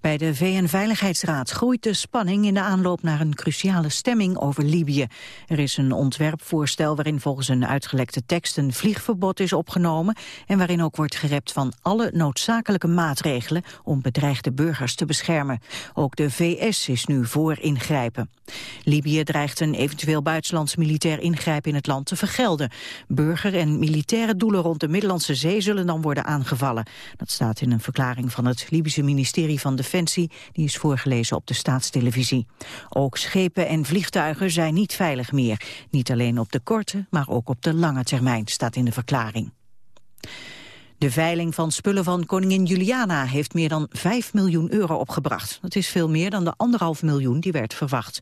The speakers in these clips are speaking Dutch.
Bij de VN-veiligheidsraad groeit de spanning in de aanloop naar een cruciale stemming over Libië. Er is een ontwerpvoorstel waarin volgens een uitgelekte tekst een vliegverbod is opgenomen en waarin ook wordt gerept van alle noodzakelijke maatregelen om bedreigde burgers te beschermen. Ook de VS is nu voor ingrijpen. Libië dreigt een eventueel buitenlands militair ingrijpen in het land te vergelden. Burger- en militaire doelen rond de Middellandse Zee zullen dan worden aangevallen. Dat staat in een verklaring van het Libische ministerie van Defensie, die is voorgelezen op de staatstelevisie. Ook schepen en vliegtuigen zijn niet veilig meer. Niet alleen op de korte, maar ook op de lange termijn, staat in de verklaring. De veiling van spullen van koningin Juliana heeft meer dan 5 miljoen euro opgebracht. Dat is veel meer dan de anderhalf miljoen die werd verwacht.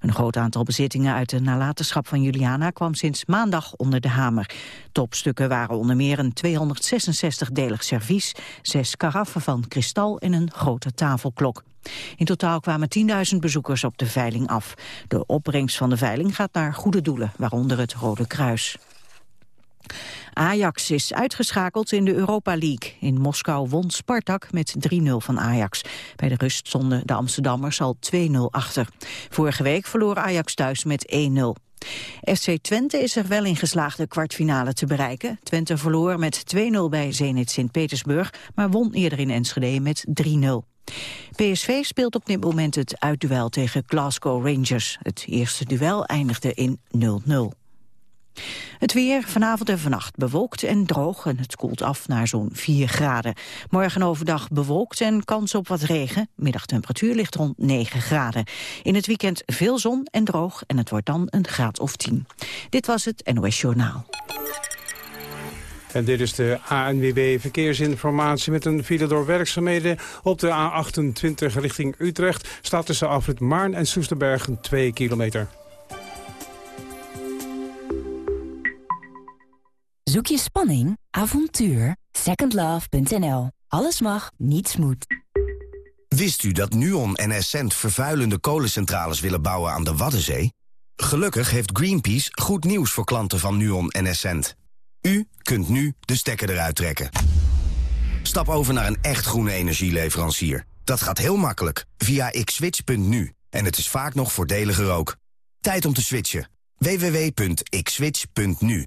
Een groot aantal bezittingen uit de nalatenschap van Juliana kwam sinds maandag onder de hamer. Topstukken waren onder meer een 266-delig servies, zes karaffen van kristal en een grote tafelklok. In totaal kwamen 10.000 bezoekers op de veiling af. De opbrengst van de veiling gaat naar goede doelen, waaronder het Rode Kruis. Ajax is uitgeschakeld in de Europa League. In Moskou won Spartak met 3-0 van Ajax. Bij de rust stonden de Amsterdammers al 2-0 achter. Vorige week verloor Ajax thuis met 1-0. FC Twente is er wel in geslaagd de kwartfinale te bereiken. Twente verloor met 2-0 bij Zenit Sint-Petersburg, maar won eerder in Enschede met 3-0. PSV speelt op dit moment het uitduel tegen Glasgow Rangers. Het eerste duel eindigde in 0-0. Het weer vanavond en vannacht bewolkt en droog en het koelt af naar zo'n 4 graden. Morgen overdag bewolkt en kans op wat regen. Middagtemperatuur ligt rond 9 graden. In het weekend veel zon en droog en het wordt dan een graad of 10. Dit was het NOS Journaal. En dit is de ANWB Verkeersinformatie met een file door werkzaamheden. Op de A28 richting Utrecht staat tussen afrit Maarn en Soesterbergen 2 kilometer. Zoek je spanning, avontuur? Secondlove.nl. Alles mag, niets moet. Wist u dat Nuon en Essent vervuilende kolencentrales willen bouwen aan de Waddenzee? Gelukkig heeft Greenpeace goed nieuws voor klanten van Nuon en Essent. U kunt nu de stekker eruit trekken. Stap over naar een echt groene energieleverancier. Dat gaat heel makkelijk via xswitch.nu. En het is vaak nog voordeliger ook. Tijd om te switchen. www.xswitch.nu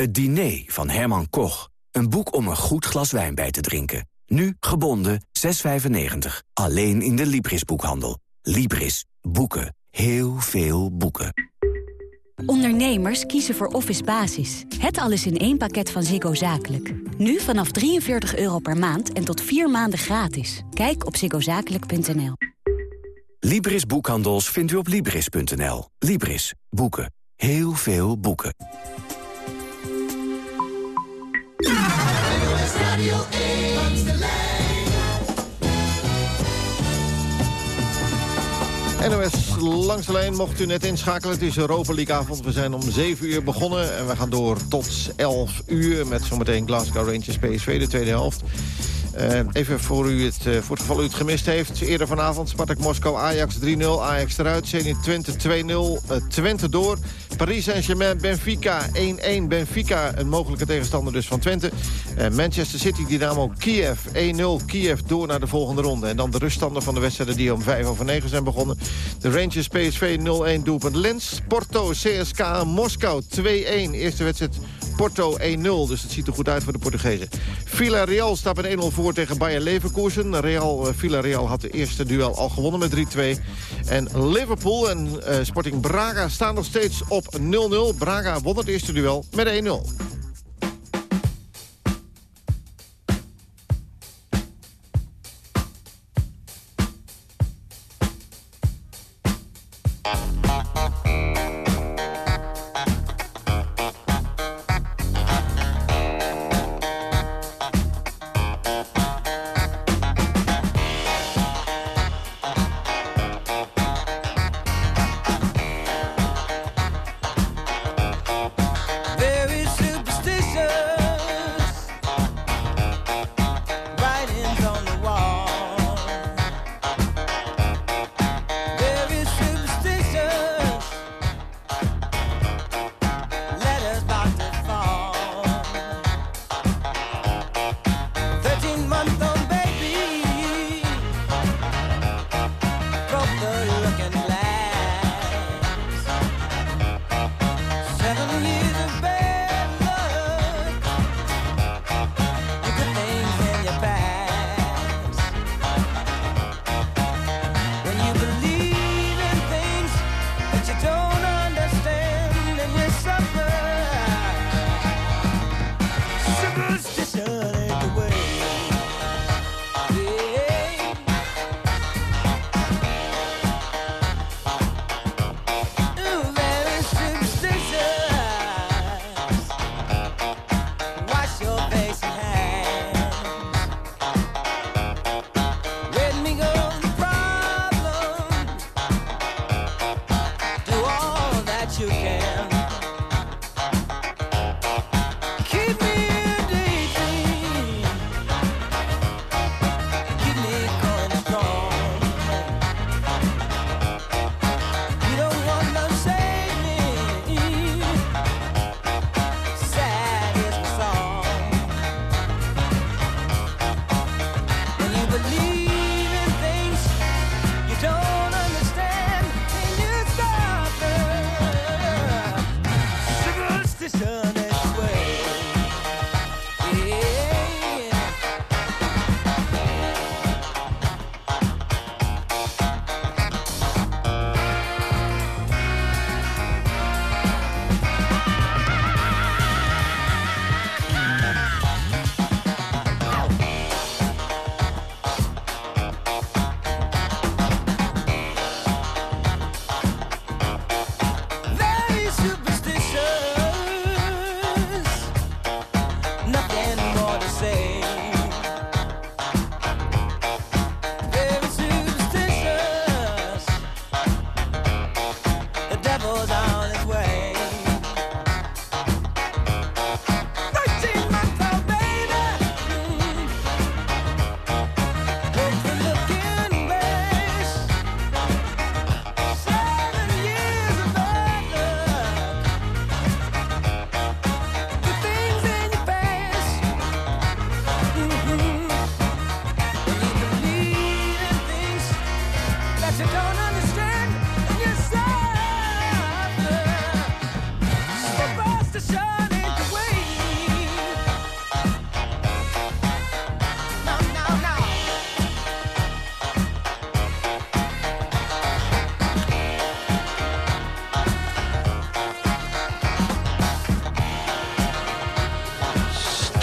Het diner van Herman Koch. Een boek om een goed glas wijn bij te drinken. Nu gebonden 6,95. Alleen in de Libris-boekhandel. Libris. Boeken. Heel veel boeken. Ondernemers kiezen voor Office Basis. Het alles in één pakket van Ziggo Zakelijk. Nu vanaf 43 euro per maand en tot 4 maanden gratis. Kijk op ziggozakelijk.nl. Libris Boekhandels vindt u op Libris.nl. Libris. Boeken. Heel veel boeken. Radio 1 langs de lijn. NOS langs de lijn mocht u net inschakelen. Het is Europa League avond. We zijn om 7 uur begonnen en we gaan door tot 11 uur... met zometeen Glasgow Rangers PSV, de tweede helft. Uh, even voor, u het, uh, voor het geval u het gemist heeft. Eerder vanavond Spartak Moskou Ajax 3-0. Ajax eruit. Zenit Twente 2-0. Uh, eh, Twente door. Paris Saint-Germain Benfica 1-1. Benfica een mogelijke tegenstander dus van Twente. Manchester City Dynamo Kiev 1-0. Kiev door naar de volgende ronde. En dan de ruststanden van de wedstrijden die om 5 over 9 zijn begonnen. De Rangers PSV 0-1 doelpunt Lens. Porto CSK Moskou 2-1. Eerste wedstrijd Porto 1-0. Dus het ziet er goed uit voor de Portugezen. Villarreal staat met 1-0 voor tegen Bayer Leverkusen. Real, uh, Villarreal had de eerste duel al gewonnen met 3-2. En Liverpool en uh, Sporting Braga staan nog steeds op 0-0. Braga won het eerste duel met 1-0.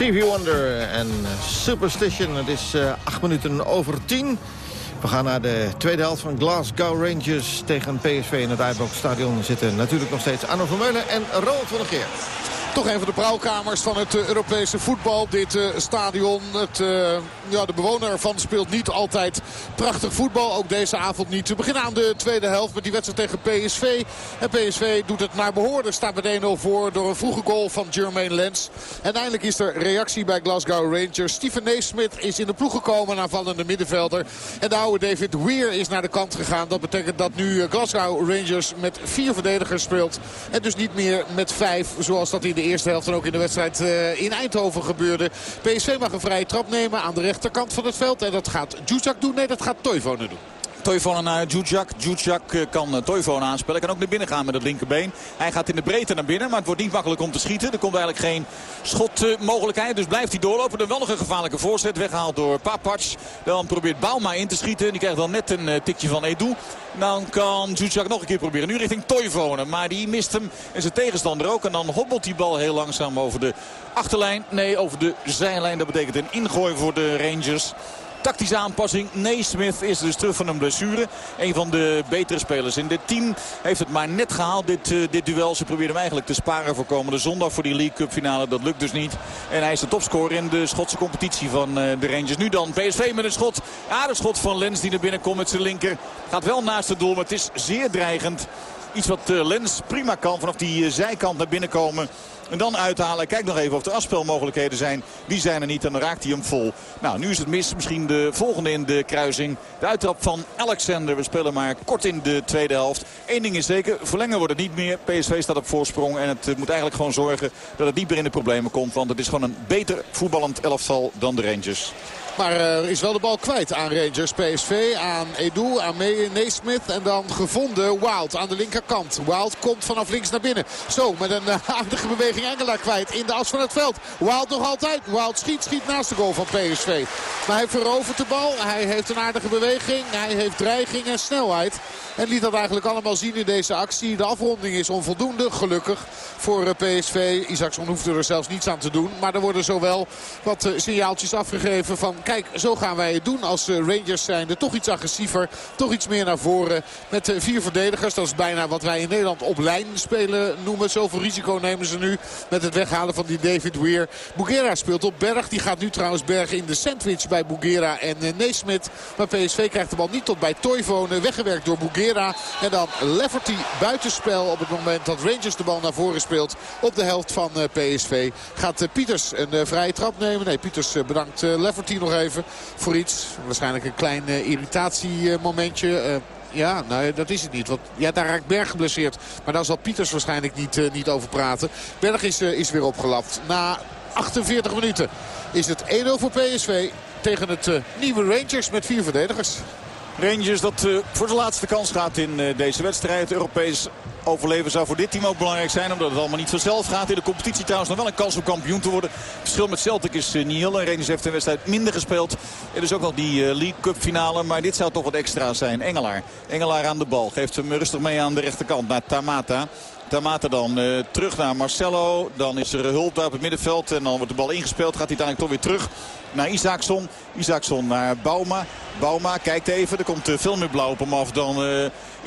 Stevie Wonder en Superstition. Het is uh, acht minuten over tien. We gaan naar de tweede helft van Glasgow Rangers tegen PSV in het Ibrox Stadion. zitten natuurlijk nog steeds Arno Vermeulen en Ronald van der Geer. Toch een van de brouwkamers van het eh, Europese voetbal. Dit uh, stadion. Het, uh, ja, de bewoner ervan speelt niet altijd prachtig voetbal. Ook deze avond niet. We beginnen aan de tweede helft met die wedstrijd tegen PSV. En PSV doet het naar behoren. Staat met 1-0 voor door een vroege goal van Jermaine Lens. En eindelijk is er reactie bij Glasgow Rangers. Steven Naismith is in de ploeg gekomen. Een aanvallende middenvelder. En de oude David Weir is naar de kant gegaan. Dat betekent dat nu Glasgow Rangers met vier verdedigers speelt. En dus niet meer met vijf zoals dat in de eerste helft en ook in de wedstrijd uh, in Eindhoven gebeurde. PSV mag een vrije trap nemen aan de rechterkant van het veld. En dat gaat Juzak doen. Nee, dat gaat Toivonen doen. Toivonen naar Djudjak. Djudjak eh, kan eh, Toivonen aanspelen. Kan ook naar binnen gaan met het linkerbeen. Hij gaat in de breedte naar binnen. Maar het wordt niet makkelijk om te schieten. Er komt eigenlijk geen schotmogelijkheid. Dus blijft hij doorlopen. Dan wel nog een gevaarlijke voorzet. Weggehaald door Papac. Dan probeert Bauma in te schieten. Die krijgt dan net een tikje van Edu. Dan kan Djudjak nog een keer proberen. Nu richting Toivonen. Maar die mist hem en zijn tegenstander ook. En dan hobbelt die bal heel langzaam over de achterlijn. Nee, over de zijlijn. Dat betekent een ingooi voor de Rangers. Tactische aanpassing. Smith is dus terug van een blessure. Een van de betere spelers in dit team. Heeft het maar net gehaald, dit, uh, dit duel. Ze proberen hem eigenlijk te sparen voor komende zondag voor die League Cup finale. Dat lukt dus niet. En hij is de topscorer in de Schotse competitie van uh, de Rangers. Nu dan PSV met een schot. Aardig schot van Lens die naar binnen komt met zijn linker. Gaat wel naast het doel, maar het is zeer dreigend. Iets wat uh, Lens prima kan vanaf die zijkant naar binnen komen. En dan uithalen. Kijk nog even of er afspelmogelijkheden zijn. Die zijn er niet en dan raakt hij hem vol. Nou, nu is het mis. Misschien de volgende in de kruising. De uittrap van Alexander. We spelen maar kort in de tweede helft. Eén ding is zeker. Verlengen wordt het niet meer. PSV staat op voorsprong. En het moet eigenlijk gewoon zorgen dat het niet meer in de problemen komt. Want het is gewoon een beter voetballend elftal dan de Rangers. Maar uh, is wel de bal kwijt aan Rangers. PSV, aan Edu, aan Neesmith. En dan gevonden Wild aan de linkerkant. Wild komt vanaf links naar binnen. Zo, met een uh, aardige beweging Engela kwijt in de as van het veld. Wild nog altijd. Wild schiet, schiet naast de goal van PSV. Maar hij verovert de bal. Hij heeft een aardige beweging. Hij heeft dreiging en snelheid. En liet dat eigenlijk allemaal zien in deze actie. De afronding is onvoldoende, gelukkig, voor eh, PSV. Isaacson hoefde er zelfs niets aan te doen. Maar er worden zowel wat eh, signaaltjes afgegeven van... kijk, zo gaan wij het doen als eh, Rangers zijnde. Toch iets agressiever, toch iets meer naar voren. Met vier verdedigers, dat is bijna wat wij in Nederland op lijn spelen noemen. Zoveel risico nemen ze nu met het weghalen van die David Weir. Bugera speelt op Berg. Die gaat nu trouwens Berg in de sandwich bij Bugera en Neesmit. Maar PSV krijgt de bal niet tot bij Toivonen. Weggewerkt door Bugera. En dan Lefferty buitenspel op het moment dat Rangers de bal naar voren speelt. Op de helft van eh, PSV gaat eh, Pieters een eh, vrije trap nemen. Nee, Pieters bedankt Lefferty nog even voor iets. Waarschijnlijk een klein irritatiemomentje. Ja, nou, dat is het niet. Want ja, daar raakt Berg geblesseerd. Maar daar zal Pieters waarschijnlijk niet, niet over praten. Berg is, is weer opgelapt. Na 48 minuten is het 1-0 voor PSV tegen het nieuwe Rangers met vier verdedigers. Rangers dat voor de laatste kans gaat in deze wedstrijd. Europees overleven zou voor dit team ook belangrijk zijn. Omdat het allemaal niet vanzelf gaat. In de competitie trouwens nog wel een kans om kampioen te worden. Het verschil met Celtic is uh, niet heel. Rangers heeft een wedstrijd minder gespeeld. Er is ook nog die League Cup finale. Maar dit zou toch wat extra zijn. Engelaar. Engelaar aan de bal. Geeft hem rustig mee aan de rechterkant naar Tamata. Tamata dan uh, terug naar Marcelo. Dan is er hulp daar op het middenveld. En dan wordt de bal ingespeeld. Gaat hij uiteindelijk toch weer terug naar Isaacson. Isaacson naar Bauma. Bauma kijkt even. Er komt veel meer blauw op hem af dan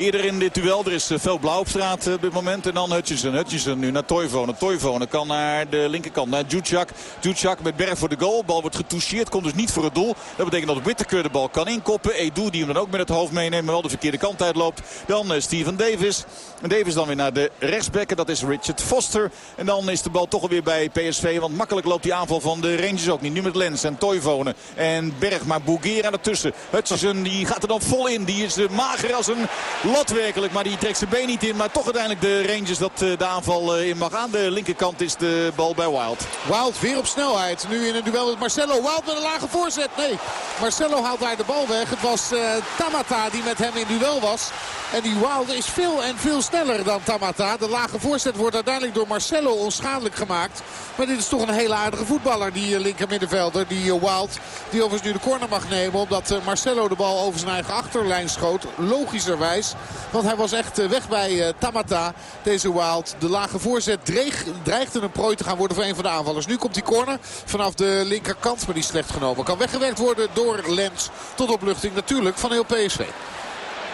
eerder in dit duel. Er is uh, veel blauw op straat op dit moment. En dan Hutchinson. Hutchinson nu naar Toivonen. Toivonen kan naar de linkerkant. Naar Djudjak. Djudjak met Berg voor de goal. Bal wordt getoucheerd. Komt dus niet voor het doel. Dat betekent dat Whittaker de bal kan inkoppen. Edu die hem dan ook met het hoofd meeneemt. Maar wel de verkeerde kant uitloopt. Dan Steven Davis. En Davis dan weer naar de rechtsbekken. Dat is Richard Foster. En dan is de bal toch alweer bij PSV. Want makkelijk loopt die aanval van de Rangers ook niet. Nu met Lens en Toivonen. En Berg maar Bougera ertussen. Hutchison die gaat er dan vol in. Die is mager als een lat werkelijk. Maar die trekt zijn been niet in. Maar toch uiteindelijk de Rangers dat de aanval in mag. Aan de linkerkant is de bal bij Wild. Wild weer op snelheid. Nu in een duel met Marcelo. Wild met een lage voorzet. Nee, Marcelo haalt daar de bal weg. Het was uh, Tamata die met hem in duel was. En die Wild is veel en veel sneller dan Tamata. De lage voorzet wordt uiteindelijk door Marcelo onschadelijk gemaakt. Maar dit is toch een hele aardige voetballer, die linker middenvelder. Die Wild, die overigens nu de corner mag nemen. Omdat Marcelo de bal over zijn eigen achterlijn schoot. Logischerwijs. Want hij was echt weg bij Tamata. Deze Wild. De lage voorzet dreig, dreigde een prooi te gaan worden voor een van de aanvallers. Nu komt die corner vanaf de linkerkant. Maar die slecht genomen. Kan weggewerkt worden door Lens. Tot opluchting natuurlijk van heel PSV.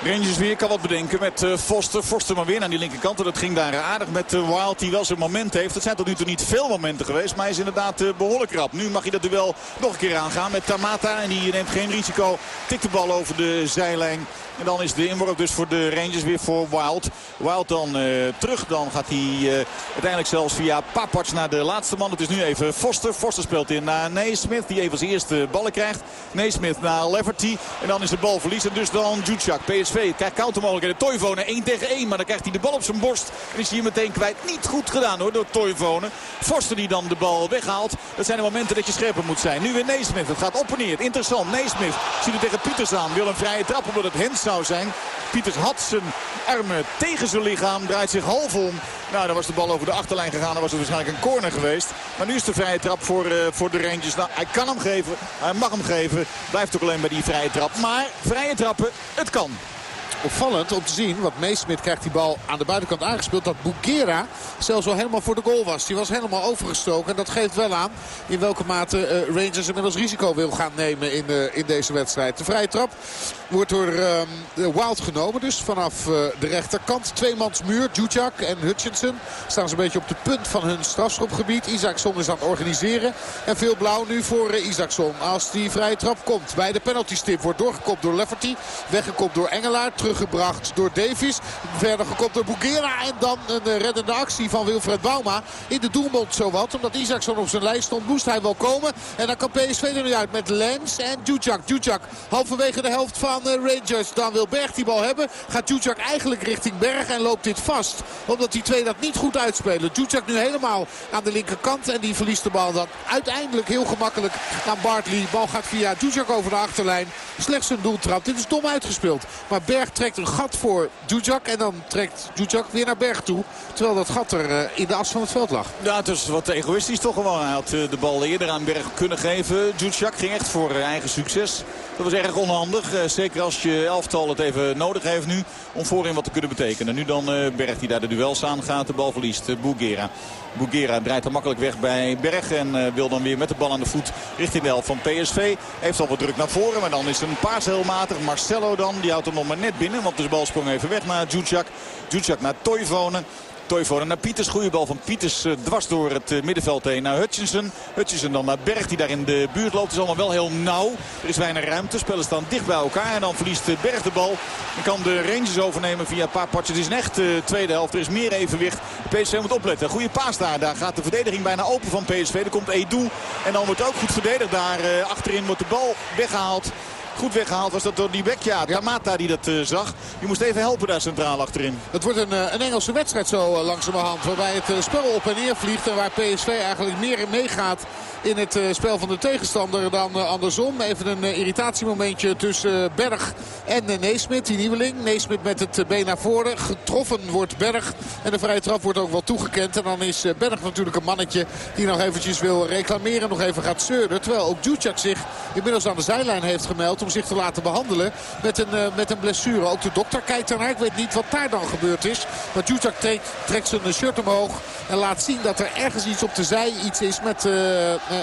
Rangers weer kan wat bedenken met uh, Foster. Foster maar weer aan die linkerkant. En dat ging daar aardig met Wild die wel zijn moment heeft. Het zijn tot nu toe niet veel momenten geweest. Maar hij is inderdaad behoorlijk rap. Nu mag hij dat duel nog een keer aangaan met Tamata. En die neemt geen risico. Tikt de bal over de zijlijn. En dan is de inworp dus voor de Rangers weer voor Wild. Wild dan terug. Dan gaat hij uiteindelijk zelfs via Papac naar de laatste man. Het is nu even Foster. Foster speelt in naar Naismith. Die even als eerste ballen krijgt. Naismith naar Leverty. En dan is de bal verlies. En dus dan Juchak. PSV krijgt countermogelijkheden. Toivonen 1 tegen 1. Maar dan krijgt hij de bal op zijn borst. En is hij meteen kwijt. Niet goed gedaan hoor door Toivonen. Forster die dan de bal weghaalt. Dat zijn de momenten dat je scherper moet zijn. Nu weer Neesmith. Het gaat op. Interessant. Neesmith ziet het tegen Pieters aan. Wil een vrije trap omdat het Hens zou zijn. Pieters had zijn armen tegen zijn lichaam. Draait zich half om. Nou, dan was de bal over de achterlijn gegaan. Dan was het waarschijnlijk een corner geweest. Maar nu is de vrije trap voor, uh, voor de Rangers. Nou, hij kan hem geven. Hij mag hem geven. Blijft ook alleen bij die vrije trap. Maar vrije trappen, het kan opvallend om te zien. Want Meesmit krijgt die bal aan de buitenkant aangespeeld. Dat Bugera zelfs wel helemaal voor de goal was. Die was helemaal overgestoken. En dat geeft wel aan in welke mate uh, Rangers inmiddels risico wil gaan nemen in, uh, in deze wedstrijd. De vrije trap wordt door uh, Wild genomen. Dus vanaf uh, de rechterkant. Tweemans muur. Djudjak en Hutchinson staan ze een beetje op de punt van hun strafschopgebied. Isaacson is aan het organiseren. En veel blauw nu voor Isaacson. Als die vrije trap komt bij de penalty stip. Wordt doorgekopt door Lefferty. Weggekopt door Engelaar teruggebracht door Davies. Verder gekopt door Bugera. En dan een eh, reddende actie van Wilfred Bauma. In de doelmond zowat. Omdat Isaacson op zijn lijst stond moest hij wel komen. En dan kan PSV er nu uit met Lens en Djudjak. Djudjak halverwege de helft van eh, Rangers. Dan wil Berg die bal hebben. Gaat Djudjak eigenlijk richting Berg en loopt dit vast. Omdat die twee dat niet goed uitspelen. Djudjak nu helemaal aan de linkerkant. En die verliest de bal dan uiteindelijk heel gemakkelijk aan Bartley. Bal gaat via Djudjak over de achterlijn. Slechts een doeltrap. Dit is dom uitgespeeld. Maar Berg trekt een gat voor Dujak. En dan trekt Dujak weer naar Berg toe. Terwijl dat gat er eh, in de as van het veld lag. Ja, het is wat egoïstisch toch gewoon. Hij had eh, de bal eerder aan Berg kunnen geven. Dujak ging echt voor eh, eigen succes. Dat was erg onhandig. Zeker als je elftal het even nodig heeft nu. Om voorin wat te kunnen betekenen. Nu dan Berg die daar de duels aan gaat. De bal verliest. Boegera. Boegera draait er makkelijk weg bij Berg. En wil dan weer met de bal aan de voet richting de helft van PSV. Heeft al wat druk naar voren. Maar dan is een paas heel matig. Marcelo dan. Die houdt hem nog maar net binnen. Want de bal sprong even weg naar Djudjak. Djudjak naar Toivonen. Toivonen naar Pieters. Goede bal van Pieters uh, dwars door het uh, middenveld heen naar Hutchinson. Hutchinson dan naar Berg die daar in de buurt loopt. Het is allemaal wel heel nauw. Er is weinig ruimte. Spellen staan dicht bij elkaar. En dan verliest uh, Berg de bal. En kan de Rangers overnemen via paar Het is een echt tweede helft. Er is meer evenwicht. PSV moet opletten. Goede paas daar. Daar gaat de verdediging bijna open van PSV. Er komt Edu. En dan wordt ook goed verdedigd daar. achterin wordt de bal weggehaald. Goed weggehaald was dat door die bek. Ja, Tamata die dat uh, zag. Die moest even helpen daar centraal achterin. Het wordt een, een Engelse wedstrijd zo uh, langzamerhand. Waarbij het spel op en neer vliegt. En waar PSV eigenlijk meer in meegaat in het spel van de tegenstander dan andersom. Even een irritatiemomentje tussen Berg en Neesmit, die nieuweling. Neesmit met het been naar voren. Getroffen wordt Berg. En de vrije trap wordt ook wel toegekend. En dan is Berg natuurlijk een mannetje die nog eventjes wil reclameren. Nog even gaat zeuren. Terwijl ook Djutjak zich inmiddels aan de zijlijn heeft gemeld om zich te laten behandelen met een, uh, met een blessure. Ook de dokter kijkt ernaar. Ik weet niet wat daar dan gebeurd is. Maar Djutjak trekt, trekt zijn shirt omhoog en laat zien dat er ergens iets op de zij iets is met, uh,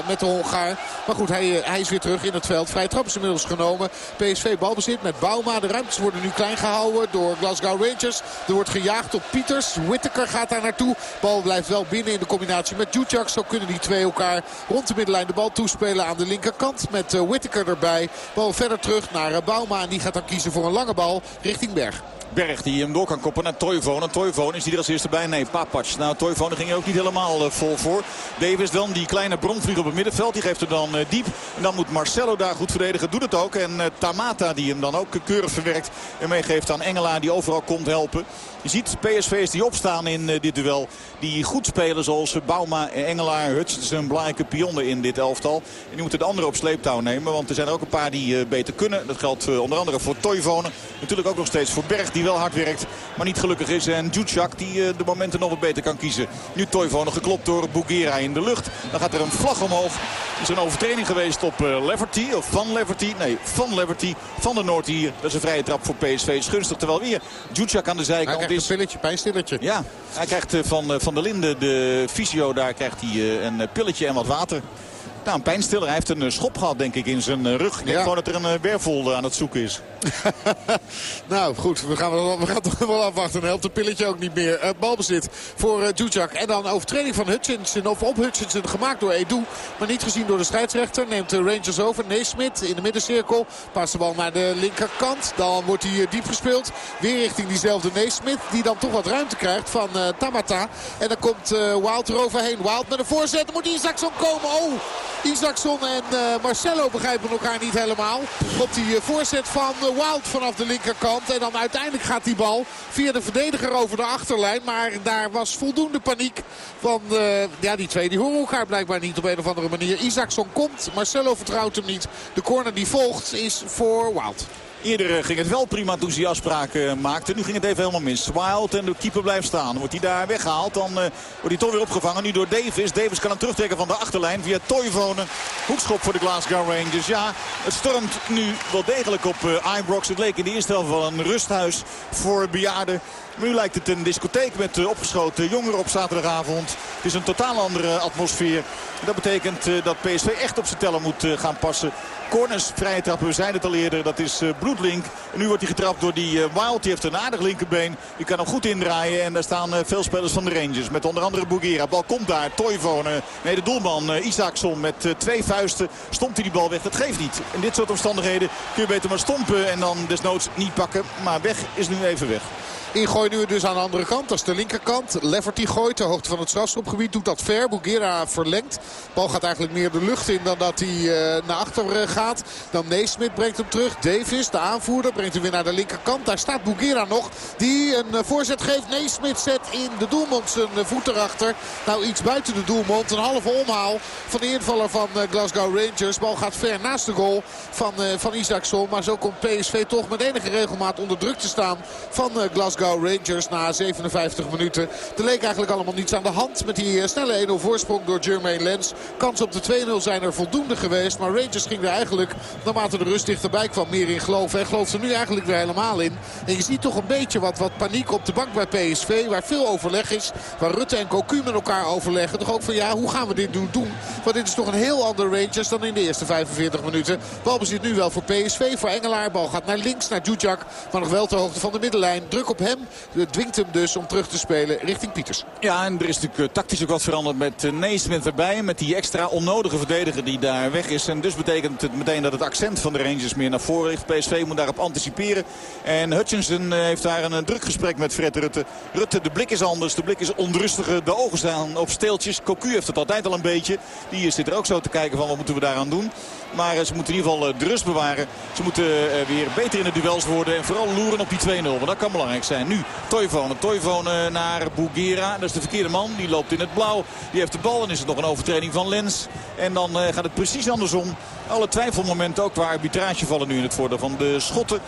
met de Hongaar. Maar goed, hij, hij is weer terug in het veld. Vrij trap is inmiddels genomen. PSV balbezit met Bauma. De ruimtes worden nu klein gehouden door Glasgow Rangers. Er wordt gejaagd op Pieters. Whittaker gaat daar naartoe. Bal blijft wel binnen in de combinatie met Djutjak. Zo kunnen die twee elkaar rond de middenlijn de bal toespelen aan de linkerkant. Met Whittaker erbij. Bal verder terug naar eh, Bauma. En die gaat dan kiezen voor een lange bal richting Berg. Berg die hem door kan koppen naar Toivonen. Toivonen is die er als eerste bij. Nee, Papac. Nou, Toivonen ging er ook niet helemaal uh, vol voor. Davis dan, die kleine bronvlieg op het middenveld. Die geeft er dan uh, diep. En dan moet Marcelo daar goed verdedigen. Doet het ook. En Tamata die hem dan ook keurig verwerkt. En meegeeft aan Engela die overal komt helpen. Je ziet PSV's die opstaan in dit duel. Die goed spelen zoals Bauma, Engelaar, Hutchinson, Blaike, Pionne in dit elftal. En die moeten de anderen op sleeptouw nemen. Want er zijn er ook een paar die beter kunnen. Dat geldt onder andere voor Toivonen. Natuurlijk ook nog steeds voor Berg die wel hard werkt. Maar niet gelukkig is. En Djutjak die de momenten nog wat beter kan kiezen. Nu Toivonen geklopt door Bugera in de lucht. Dan gaat er een vlag omhoog. Er is een overtreding geweest op Leverty. Of van Leverty. Nee, van Leverty. Van de Noord hier. Dat is een vrije trap voor PSV. Is gunstig. Terwijl weer Djutjak aan de zijkant is. een pilletje, pijnstilletje. Ja, hij krijgt van, van de Linde, de fysio, daar krijgt hij een pilletje en wat water. Nou, een pijnstiller. Hij heeft een schop gehad, denk ik, in zijn rug. Ik denk gewoon dat er een wervel aan het zoeken is. nou goed, we gaan, wel, we gaan toch wel afwachten. Dan helpt het pilletje ook niet meer. Uh, balbezit voor uh, Dujak. En dan overtreding van Hutchinson. Of op Hutchinson gemaakt door Edu. Maar niet gezien door de scheidsrechter. Neemt de Rangers over. Neesmit in de middencirkel. Paast de bal naar de linkerkant. Dan wordt hij diep gespeeld. Weer richting diezelfde Neesmit. Die dan toch wat ruimte krijgt van Tamata. En dan komt Wild eroverheen. Wild met een voorzet. Dan moet Isaacson komen. Oh, Isaacson en Marcelo begrijpen elkaar niet helemaal. Op die voorzet van Wild vanaf de linkerkant. En dan uiteindelijk gaat die bal via de verdediger over de achterlijn. Maar daar was voldoende paniek. Uh, ja, die twee die horen elkaar blijkbaar niet op een of andere manier. Isaacson komt. Marcelo vertrouwt hem niet. De corner die volgt is voor Wild. Eerder eh, ging het wel prima toen ze die afspraken eh, maakte. Nu ging het even helemaal mis. Wild en de keeper blijft staan. Wordt hij daar weggehaald, dan uh, wordt hij toch weer opgevangen. Nu door Davis. Davis kan hem terugtrekken van de achterlijn via Toivonen. Hoekschop voor de Glasgow Rangers. Ja, het stormt nu wel degelijk op Ibrox. Het leek in de eerste helft wel een rusthuis voor bejaarden. Nu lijkt het een discotheek met opgeschoten jongeren op zaterdagavond. Het is een totaal andere atmosfeer. Dat betekent dat PSV echt op zijn tellen moet gaan passen. Corners, vrije trappen, we zijn het al eerder. Dat is Bloedlink. En nu wordt hij getrapt door die Wild. Die heeft een aardig linkerbeen. Die kan hem goed indraaien. En daar staan veel spelers van de Rangers. Met onder andere Bugera. Bal komt daar. Toivonen. Nee, de doelman Isaacson met twee vuisten. Stompt hij die bal weg. Dat geeft niet. In dit soort omstandigheden kun je beter maar stompen. En dan desnoods niet pakken. Maar weg is nu even weg. Ingooi nu dus aan de andere kant. Dat is de linkerkant. Leverty gooit de hoogte van het strafschopgebied. Doet dat ver. Bugera verlengt. Bal gaat eigenlijk meer de lucht in dan dat hij uh, naar achter uh, gaat. Dan Neesmit brengt hem terug. Davis, de aanvoerder, brengt hem weer naar de linkerkant. Daar staat Bugera nog. Die een uh, voorzet geeft. Neesmit zet in de doelmond zijn voet erachter. Nou iets buiten de doelmond. Een halve omhaal van de invaller van Glasgow Rangers. Bal gaat ver naast de goal van, van Isaacson. Maar zo komt PSV toch met enige regelmaat onder druk te staan van Glasgow. Rangers na 57 minuten. Er leek eigenlijk allemaal niets aan de hand met die snelle 1-0 voorsprong door Jermaine Lens. Kans op de 2-0 zijn er voldoende geweest. Maar Rangers ging er eigenlijk naarmate de rust dichterbij kwam meer in geloven. En gelooft er nu eigenlijk weer helemaal in. En je ziet toch een beetje wat, wat paniek op de bank bij PSV. Waar veel overleg is. Waar Rutte en Cocu met elkaar overleggen. Toch ook van ja, hoe gaan we dit doen? Want dit is toch een heel ander Rangers dan in de eerste 45 minuten. Balbezit nu wel voor PSV. Voor Engelaar. Bal gaat naar links, naar Djudjak. Maar nog wel ter hoogte van de middenlijn. Druk op hem. Het dwingt hem dus om terug te spelen richting Pieters. Ja, en er is natuurlijk uh, tactisch ook wat veranderd met uh, Naismith erbij. Met die extra onnodige verdediger die daar weg is. En dus betekent het meteen dat het accent van de Rangers meer naar voren ligt. PSV moet daarop anticiperen. En Hutchinson uh, heeft daar een druk gesprek met Fred Rutte. Rutte, de blik is anders. De blik is onrustiger. De ogen staan op steeltjes. Cocu heeft het altijd al een beetje. Die zit er ook zo te kijken van wat moeten we daaraan doen. Maar ze moeten in ieder geval de rust bewaren. Ze moeten weer beter in de duels worden. En vooral loeren op die 2-0. Want dat kan belangrijk zijn. Nu Toivonen. Toivonen naar Bugera. Dat is de verkeerde man. Die loopt in het blauw. Die heeft de bal. En is het nog een overtreding van Lens. En dan gaat het precies andersom. Alle twijfelmomenten ook qua arbitrage vallen nu in het voordeel van de schotten.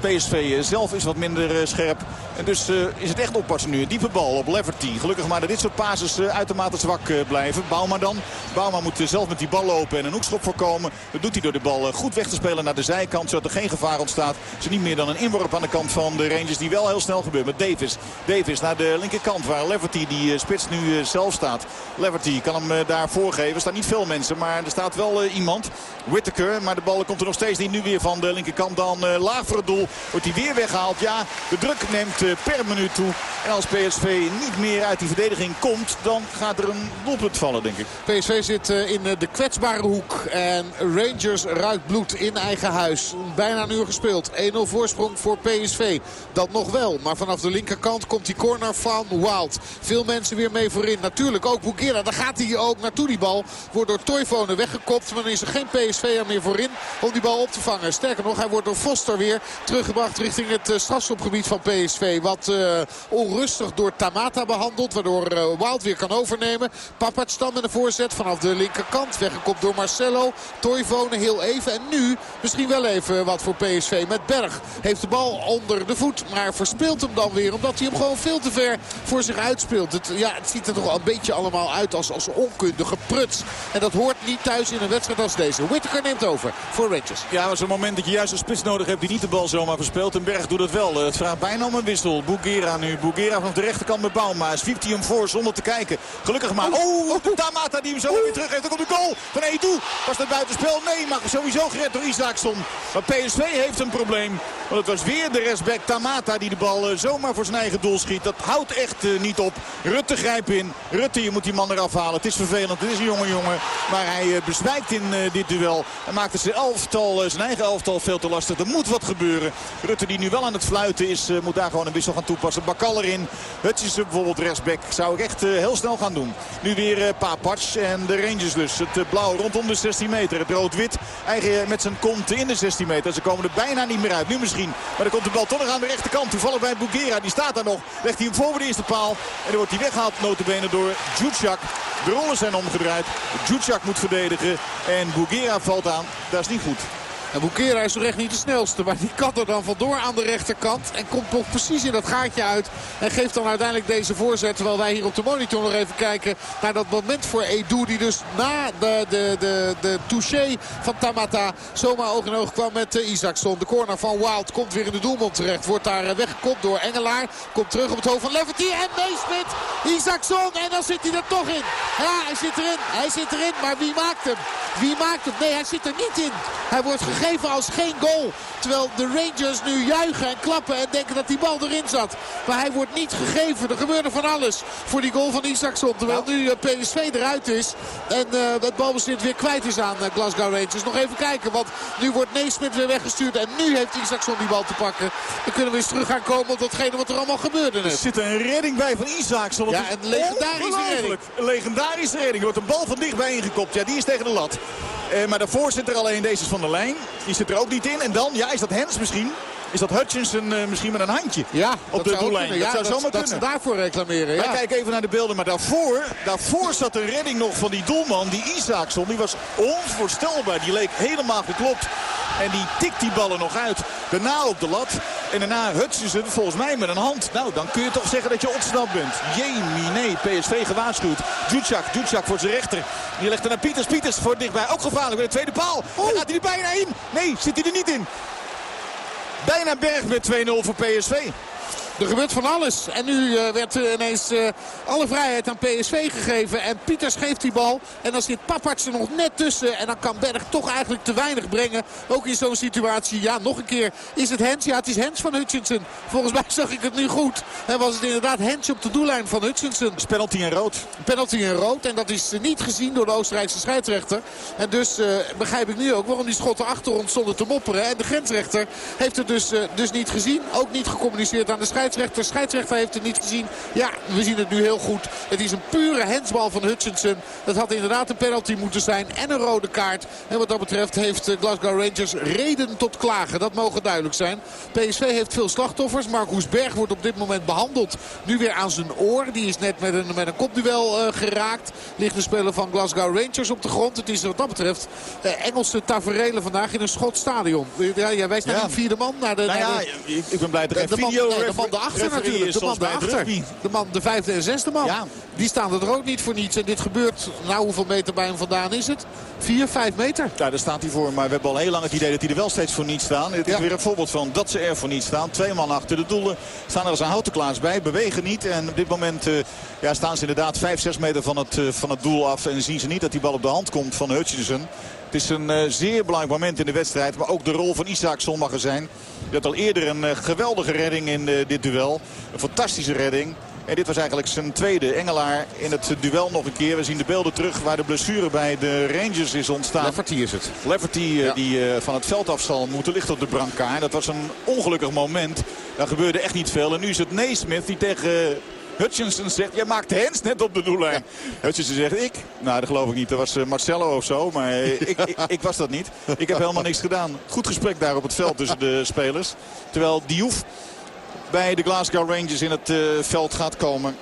PSV zelf is wat minder scherp. En dus uh, is het echt oppassen nu. Een diepe bal op Leverty. Gelukkig maar dat dit soort pases uitermate zwak blijven. Bauma dan. Bauma moet zelf met die bal lopen en een hoekschop voorkomen. Dat doet hij door de bal goed weg te spelen naar de zijkant. Zodat er geen gevaar ontstaat. Ze niet meer dan een inworp aan de kant van de Rangers. Die wel heel snel gebeurt met Davis. Davis naar de linkerkant waar Leverty die spits nu zelf staat. Leverty kan hem daar voorgeven. Er staan niet veel mensen maar er staat wel iemand. Whittaker. Maar de bal komt er nog steeds niet. Nu weer van de linkerkant dan laag voor het doel. Wordt hij weer weggehaald. Ja, de druk neemt per minuut toe. En als PSV niet meer uit die verdediging komt, dan gaat er een doelpunt vallen, denk ik. PSV zit in de kwetsbare hoek. En Rangers ruikt bloed in eigen huis. Bijna een uur gespeeld. 1-0 voorsprong voor PSV. Dat nog wel. Maar vanaf de linkerkant komt die corner van Wild. Veel mensen weer mee voorin. Natuurlijk ook Bugera. Daar gaat hij ook naartoe die bal. Wordt door weggekopt. Maar dan is er geen PSV meer voorin om die bal op te vangen. Sterker nog, hij wordt door Foster weer terug teruggebracht richting het strafstopgebied van PSV. Wat onrustig door Tamata behandeld. Waardoor Wild weer kan overnemen. Papac dan met een voorzet vanaf de linkerkant. Weggekopt door Marcelo. Toivonen heel even. En nu misschien wel even wat voor PSV. Met Berg heeft de bal onder de voet. Maar verspeelt hem dan weer. Omdat hij hem gewoon veel te ver voor zich uitspeelt. Het, ja, het ziet er toch een beetje allemaal uit als, als onkundige pruts. En dat hoort niet thuis in een wedstrijd als deze. Whittaker neemt over voor Rangers. Ja, maar zo'n moment dat je juist een spits nodig hebt die niet de bal zomaar verspeelt. En Berg doet het wel. Het vraagt bijna om een wissel. Bugera nu. Bugera vanaf de rechterkant met Bauma. Zwiept hij hem voor zonder te kijken. Gelukkig maar. Oh, oh Tamata die hem zo weer terug heeft. Dan komt de goal van Edu. Was dat buitenspel? Nee, maar sowieso gered door Isaacson. Maar PSV heeft een probleem. Want het was weer de restback Tamata die de bal eh, zomaar voor zijn eigen doel schiet. Dat houdt echt eh, niet op. Rutte grijpt in. Rutte, je moet die man eraf halen. Het is vervelend. Het is een jonge jongen. Maar hij eh, bezwijkt in dit duel. En maakt het zijn, elftal, zijn eigen elftal veel te lastig. Er moet wat gebeuren. Rutte die nu wel aan het fluiten is, moet daar gewoon een wissel gaan toepassen. Bakal erin. Hutchinson bijvoorbeeld rechtsback. Zou ik echt heel snel gaan doen. Nu weer Papac en de Rangers dus. Het blauw rondom de 16 meter. Het rood-wit eigen met zijn kont in de 16 meter. Ze komen er bijna niet meer uit. Nu misschien. Maar dan komt de bal toch nog aan de rechterkant. Toevallig bij Bugera. Die staat daar nog. Legt hij hem voor de eerste paal. En dan wordt hij weggehaald notabene door Djudjak. De rollen zijn omgedraaid. Djudjak moet verdedigen. En Bugera valt aan. Dat is niet goed. En Boekera is toch echt niet de snelste. Maar die kan er dan vandoor aan de rechterkant. En komt toch precies in dat gaatje uit. En geeft dan uiteindelijk deze voorzet. Terwijl wij hier op de monitor nog even kijken naar dat moment voor Edu. Die dus na de, de, de, de touché van Tamata zomaar oog in oog kwam met uh, Isaacson. De corner van Wild komt weer in de doelmond terecht. Wordt daar uh, weggekopt door Engelaar. Komt terug op het hoofd van Leverty. En Neesmit. Isaacson. En dan zit hij er toch in. Ja, hij zit erin. Hij zit erin. Maar wie maakt hem? Wie maakt hem? Nee, hij zit er niet in. Hij wordt gegeven als geen goal. Terwijl de Rangers nu juichen en klappen en denken dat die bal erin zat. Maar hij wordt niet gegeven. Er gebeurde van alles voor die goal van Isaacson. Terwijl nu eh, PSV eruit is. En uh, het balbezit weer kwijt is aan eh, Glasgow Rangers. Nog even kijken. Want nu wordt Neesmith weer weggestuurd. En nu heeft Isaacson die bal te pakken. Dan kunnen we eens terug gaan komen op datgene wat er allemaal gebeurde. Er zit een redding bij van Isaacson. Ja, een legendarische redding. Een legendarische redding. Er wordt een bal van dichtbij ingekopt. Ja, die is tegen de lat. Uh, maar daarvoor zit er alleen deze van de lijn. Die zit er ook niet in. En dan, ja, is dat Hens misschien? Is dat Hutchinson uh, misschien met een handje ja, op de doellijn? Ja, dat zou zomaar kunnen. Dat ze daarvoor reclameren. Ja. Kijk even naar de beelden. Maar daarvoor, daarvoor zat een redding nog van die doelman, die Isaacson. Die was onvoorstelbaar. Die leek helemaal geklopt. En die tikt die ballen nog uit. Daarna op de lat. En daarna Hutchinson volgens mij met een hand. Nou, dan kun je toch zeggen dat je ontsnapt bent. Jemie, nee. PSV gewaarschuwd. Djutjak, Djutjak voor zijn rechter. Die legt er naar Pieters. Pieters voor dichtbij. Ook gevaarlijk bij de tweede paal. Oh. gaat hij er bijna in? Nee, zit hij er niet in. Bijna Berg met 2-0 voor PSV. Er gebeurt van alles. En nu uh, werd uh, ineens uh, alle vrijheid aan PSV gegeven. En Pieters geeft die bal. En dan zit Paparts er nog net tussen. En dan kan Berg toch eigenlijk te weinig brengen. Ook in zo'n situatie. Ja, nog een keer. Is het Hens? Ja, het is Hens van Hutchinson. Volgens mij zag ik het nu goed. En was het inderdaad Hens op de doellijn van Hutchinson. Penalty en rood. Penalty en rood. En dat is niet gezien door de Oostenrijkse scheidsrechter. En dus begrijp ik nu ook waarom die schotten achter ons stonden te mopperen. En de grensrechter heeft het dus, dus niet gezien. Ook niet gecommuniceerd aan de scheidsrechter scheidsrechter. Scheidsrechter heeft het niet gezien. Ja, we zien het nu heel goed. Het is een pure hensbal van Hutchinson. Dat had inderdaad een penalty moeten zijn. En een rode kaart. En wat dat betreft heeft eh, Glasgow Rangers reden tot klagen. Dat mogen duidelijk zijn. PSV heeft veel slachtoffers. Marcus Berg wordt op dit moment behandeld. Nu weer aan zijn oor. Die is net met een, met een kopduel uh, geraakt. Ligt de speler van Glasgow Rangers op de grond. Het is wat dat betreft uh, Engelse taferelen vandaag in een Schots stadion. Ja, jij wijst naar ja. die vierde man. Naar de, nou naar ja, de, ik, ik ben blij dat er geen video... Nee, de man daarachter natuurlijk. De man daarachter. De man, de vijfde en zesde man. Ja. Die staan er ook niet voor niets. En dit gebeurt, nou hoeveel meter bij hem vandaan is het? 4, 5 meter. Ja, daar staat hij voor. Maar we hebben al heel lang het idee dat hij er wel steeds voor niet staan. Dit is weer een voorbeeld van dat ze er voor niet staan. Twee man achter de doelen. Staan er als een houten klaas bij. Bewegen niet. En op dit moment uh, ja, staan ze inderdaad 5, 6 meter van het, uh, van het doel af. En zien ze niet dat die bal op de hand komt van Hutchinson. Het is een uh, zeer belangrijk moment in de wedstrijd. Maar ook de rol van Isaacson mag er zijn. Je had al eerder een uh, geweldige redding in uh, dit duel. Een fantastische redding. En dit was eigenlijk zijn tweede Engelaar in het duel nog een keer. We zien de beelden terug waar de blessure bij de Rangers is ontstaan. Lefferty is het. Lefferty ja. die van het veld af zal moeten lichten op de brancard. Dat was een ongelukkig moment. Daar gebeurde echt niet veel. En nu is het Naismith die tegen Hutchinson zegt, jij maakt Hens net op de doellijn. Hutchinson zegt, ik? Nou, dat geloof ik niet. Dat was Marcelo of zo, maar ik, ik, ik, was dat niet. Ik heb helemaal niks gedaan. Goed gesprek daar op het veld tussen de spelers. Terwijl Diouf bij de Glasgow Rangers in het veld gaat komen.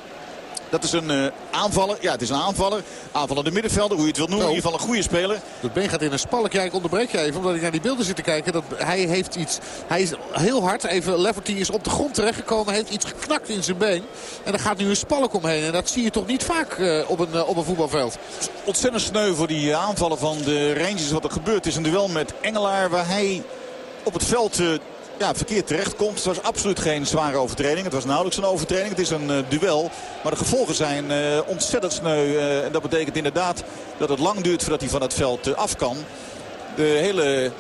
Dat is een uh, aanvaller. Ja, het is een aanvaller. Aanvallende middenvelder, hoe je het wilt noemen. In ieder geval een goede speler. Dat been gaat in een spalk. Ja, ik onderbreek je even, omdat ik naar die beelden zit te kijken. Dat hij heeft iets... Hij is heel hard. Even, Leverty is op de grond terechtgekomen. Heeft iets geknakt in zijn been. En er gaat nu een spalk omheen. En dat zie je toch niet vaak uh, op, een, uh, op een voetbalveld. Ontzettend sneu voor die aanvallen van de Rangers. Wat er gebeurt is een duel met Engelaar. Waar hij op het veld ja, verkeerd terechtkomt. Het was absoluut geen zware overtreding. Het was nauwelijks een overtreding. Het is een uh, duel. Maar de gevolgen zijn uh, ontzettend sneu. Uh, en dat betekent inderdaad dat het lang duurt voordat hij van het veld af kan. De hele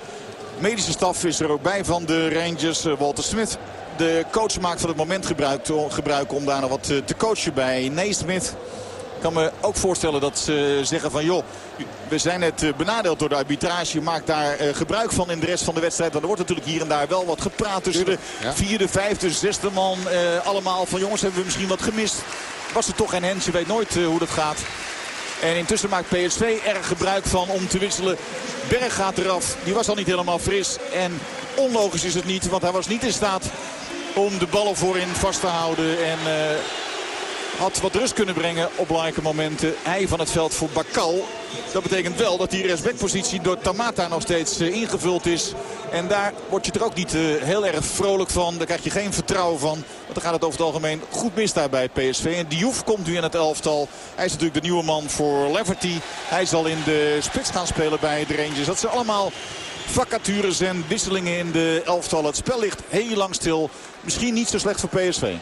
medische staf is er ook bij van de Rangers. Walter Smith, de coach, maakt van het moment gebruik, om daar nog wat te coachen bij Naismith. Ik kan me ook voorstellen dat ze zeggen van joh, we zijn net eh, benadeeld door de arbitrage. Maak daar eh, gebruik van in de rest van de wedstrijd. Want er wordt natuurlijk hier en daar wel wat gepraat tussen de vierde, vijfde, zesde man. Uh, allemaal van jongens hebben we misschien wat gemist. Was er toch geen hens, je weet nooit uh, hoe dat gaat. En intussen maakt PSV erg gebruik van om te wisselen. Berg gaat eraf. Die was al niet helemaal fris. En onlogisch is het niet, want hij was niet in staat om de ballen voorin vast te houden. En had wat rust kunnen brengen op belangrijke momenten. Hij van het veld voor Bakal. Dat betekent wel dat die respectpositie door Tamata nog steeds eh, ingevuld is. En daar word je er ook niet eh, heel erg vrolijk van. Daar krijg je geen vertrouwen van. Want dan gaat het over het algemeen goed mis daar bij PSV. En Diouf komt nu in het elftal. Hij is natuurlijk de nieuwe man voor Leverty. Hij zal in de spits gaan spelen bij de Rangers. Dat zijn allemaal vacatures en wisselingen in de elftal. Het spel ligt heel lang stil. Misschien niet zo slecht voor PSV.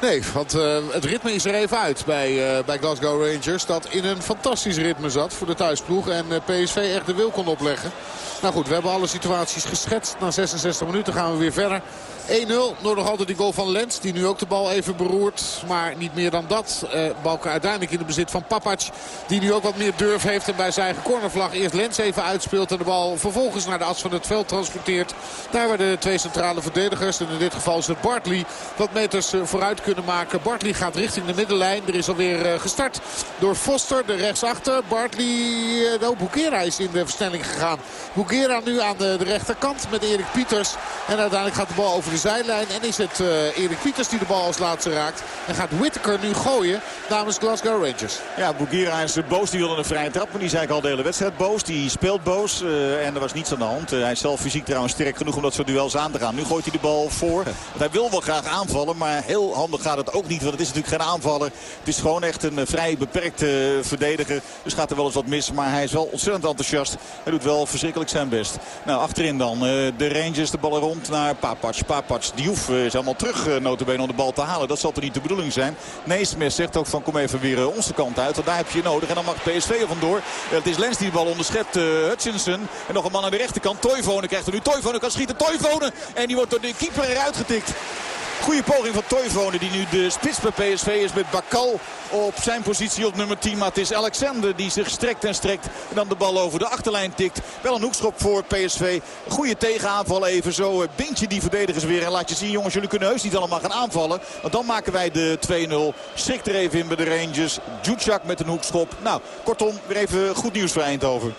Nee, want uh, het ritme is er even uit bij, uh, bij Glasgow Rangers. Dat in een fantastisch ritme zat voor de thuisploeg. En uh, PSV echt de wil kon opleggen. Nou goed, we hebben alle situaties geschetst. Na 66 minuten gaan we weer verder. 1-0. Door nog altijd die goal van Lens. Die nu ook de bal even beroert. Maar niet meer dan dat. Uh, Balken uiteindelijk in de bezit van Papac. Die nu ook wat meer durf heeft. En bij zijn eigen cornervlag eerst Lens even uitspeelt. En de bal vervolgens naar de as van het veld transporteert. Daar waar de twee centrale verdedigers. En in dit geval is Bartley. Wat meters vooruit kunnen maken. Bartley gaat richting de middenlijn. Er is alweer uh, gestart door Foster. De rechtsachter. Bartley. Uh, oh, Bukera is in de versnelling gegaan. Bukera nu aan de, de rechterkant met Erik Pieters. En uiteindelijk gaat de bal over de zijlijn. En is het uh, Erik Pieters die de bal als laatste raakt. En gaat Whittaker nu gooien namens Glasgow Rangers. Ja, Bougira is boos. Die wilde een vrije trap. Maar die zei ik al de hele wedstrijd boos. Die speelt boos. Uh, en er was niets aan de hand. Uh, hij is zelf fysiek trouwens sterk genoeg om dat soort duels aan te gaan. Nu gooit hij de bal voor. Want hij wil wel graag aanvallen. Maar heel handig gaat het ook niet. Want het is natuurlijk geen aanvaller. Het is gewoon echt een vrij beperkte verdediger. Dus gaat er wel eens wat mis. Maar hij is wel ontzettend enthousiast. Hij doet wel verschrikkelijk zijn best. Nou, achterin dan. de Rangers de ballen rond naar Papac. Papac Diouf is helemaal terug notabene om de bal te halen. Dat zal toch niet de bedoeling zijn. Neesmes zegt ook van kom even weer onze kant uit. Want daar heb je nodig. En dan mag PSV er vandoor. Het is Lens die de bal onderschept. Hutchinson. En nog een man aan de rechterkant. Toivonen krijgt er nu. Toivonen kan schieten. Toivonen. En die wordt door de keeper eruit getikt. Goede poging van Toivonen die nu de spits bij PSV is met Bakal op zijn positie op nummer 10. Maar het is Alexander die zich strekt en strekt en dan de bal over de achterlijn tikt. Wel een hoekschop voor PSV. Goede tegenaanval even zo. Bind je die verdedigers weer en laat je zien jongens jullie kunnen heus niet allemaal gaan aanvallen. Want dan maken wij de 2-0. Schrik er even in bij de Rangers. Djutjak met een hoekschop. Nou kortom weer even goed nieuws voor Eindhoven.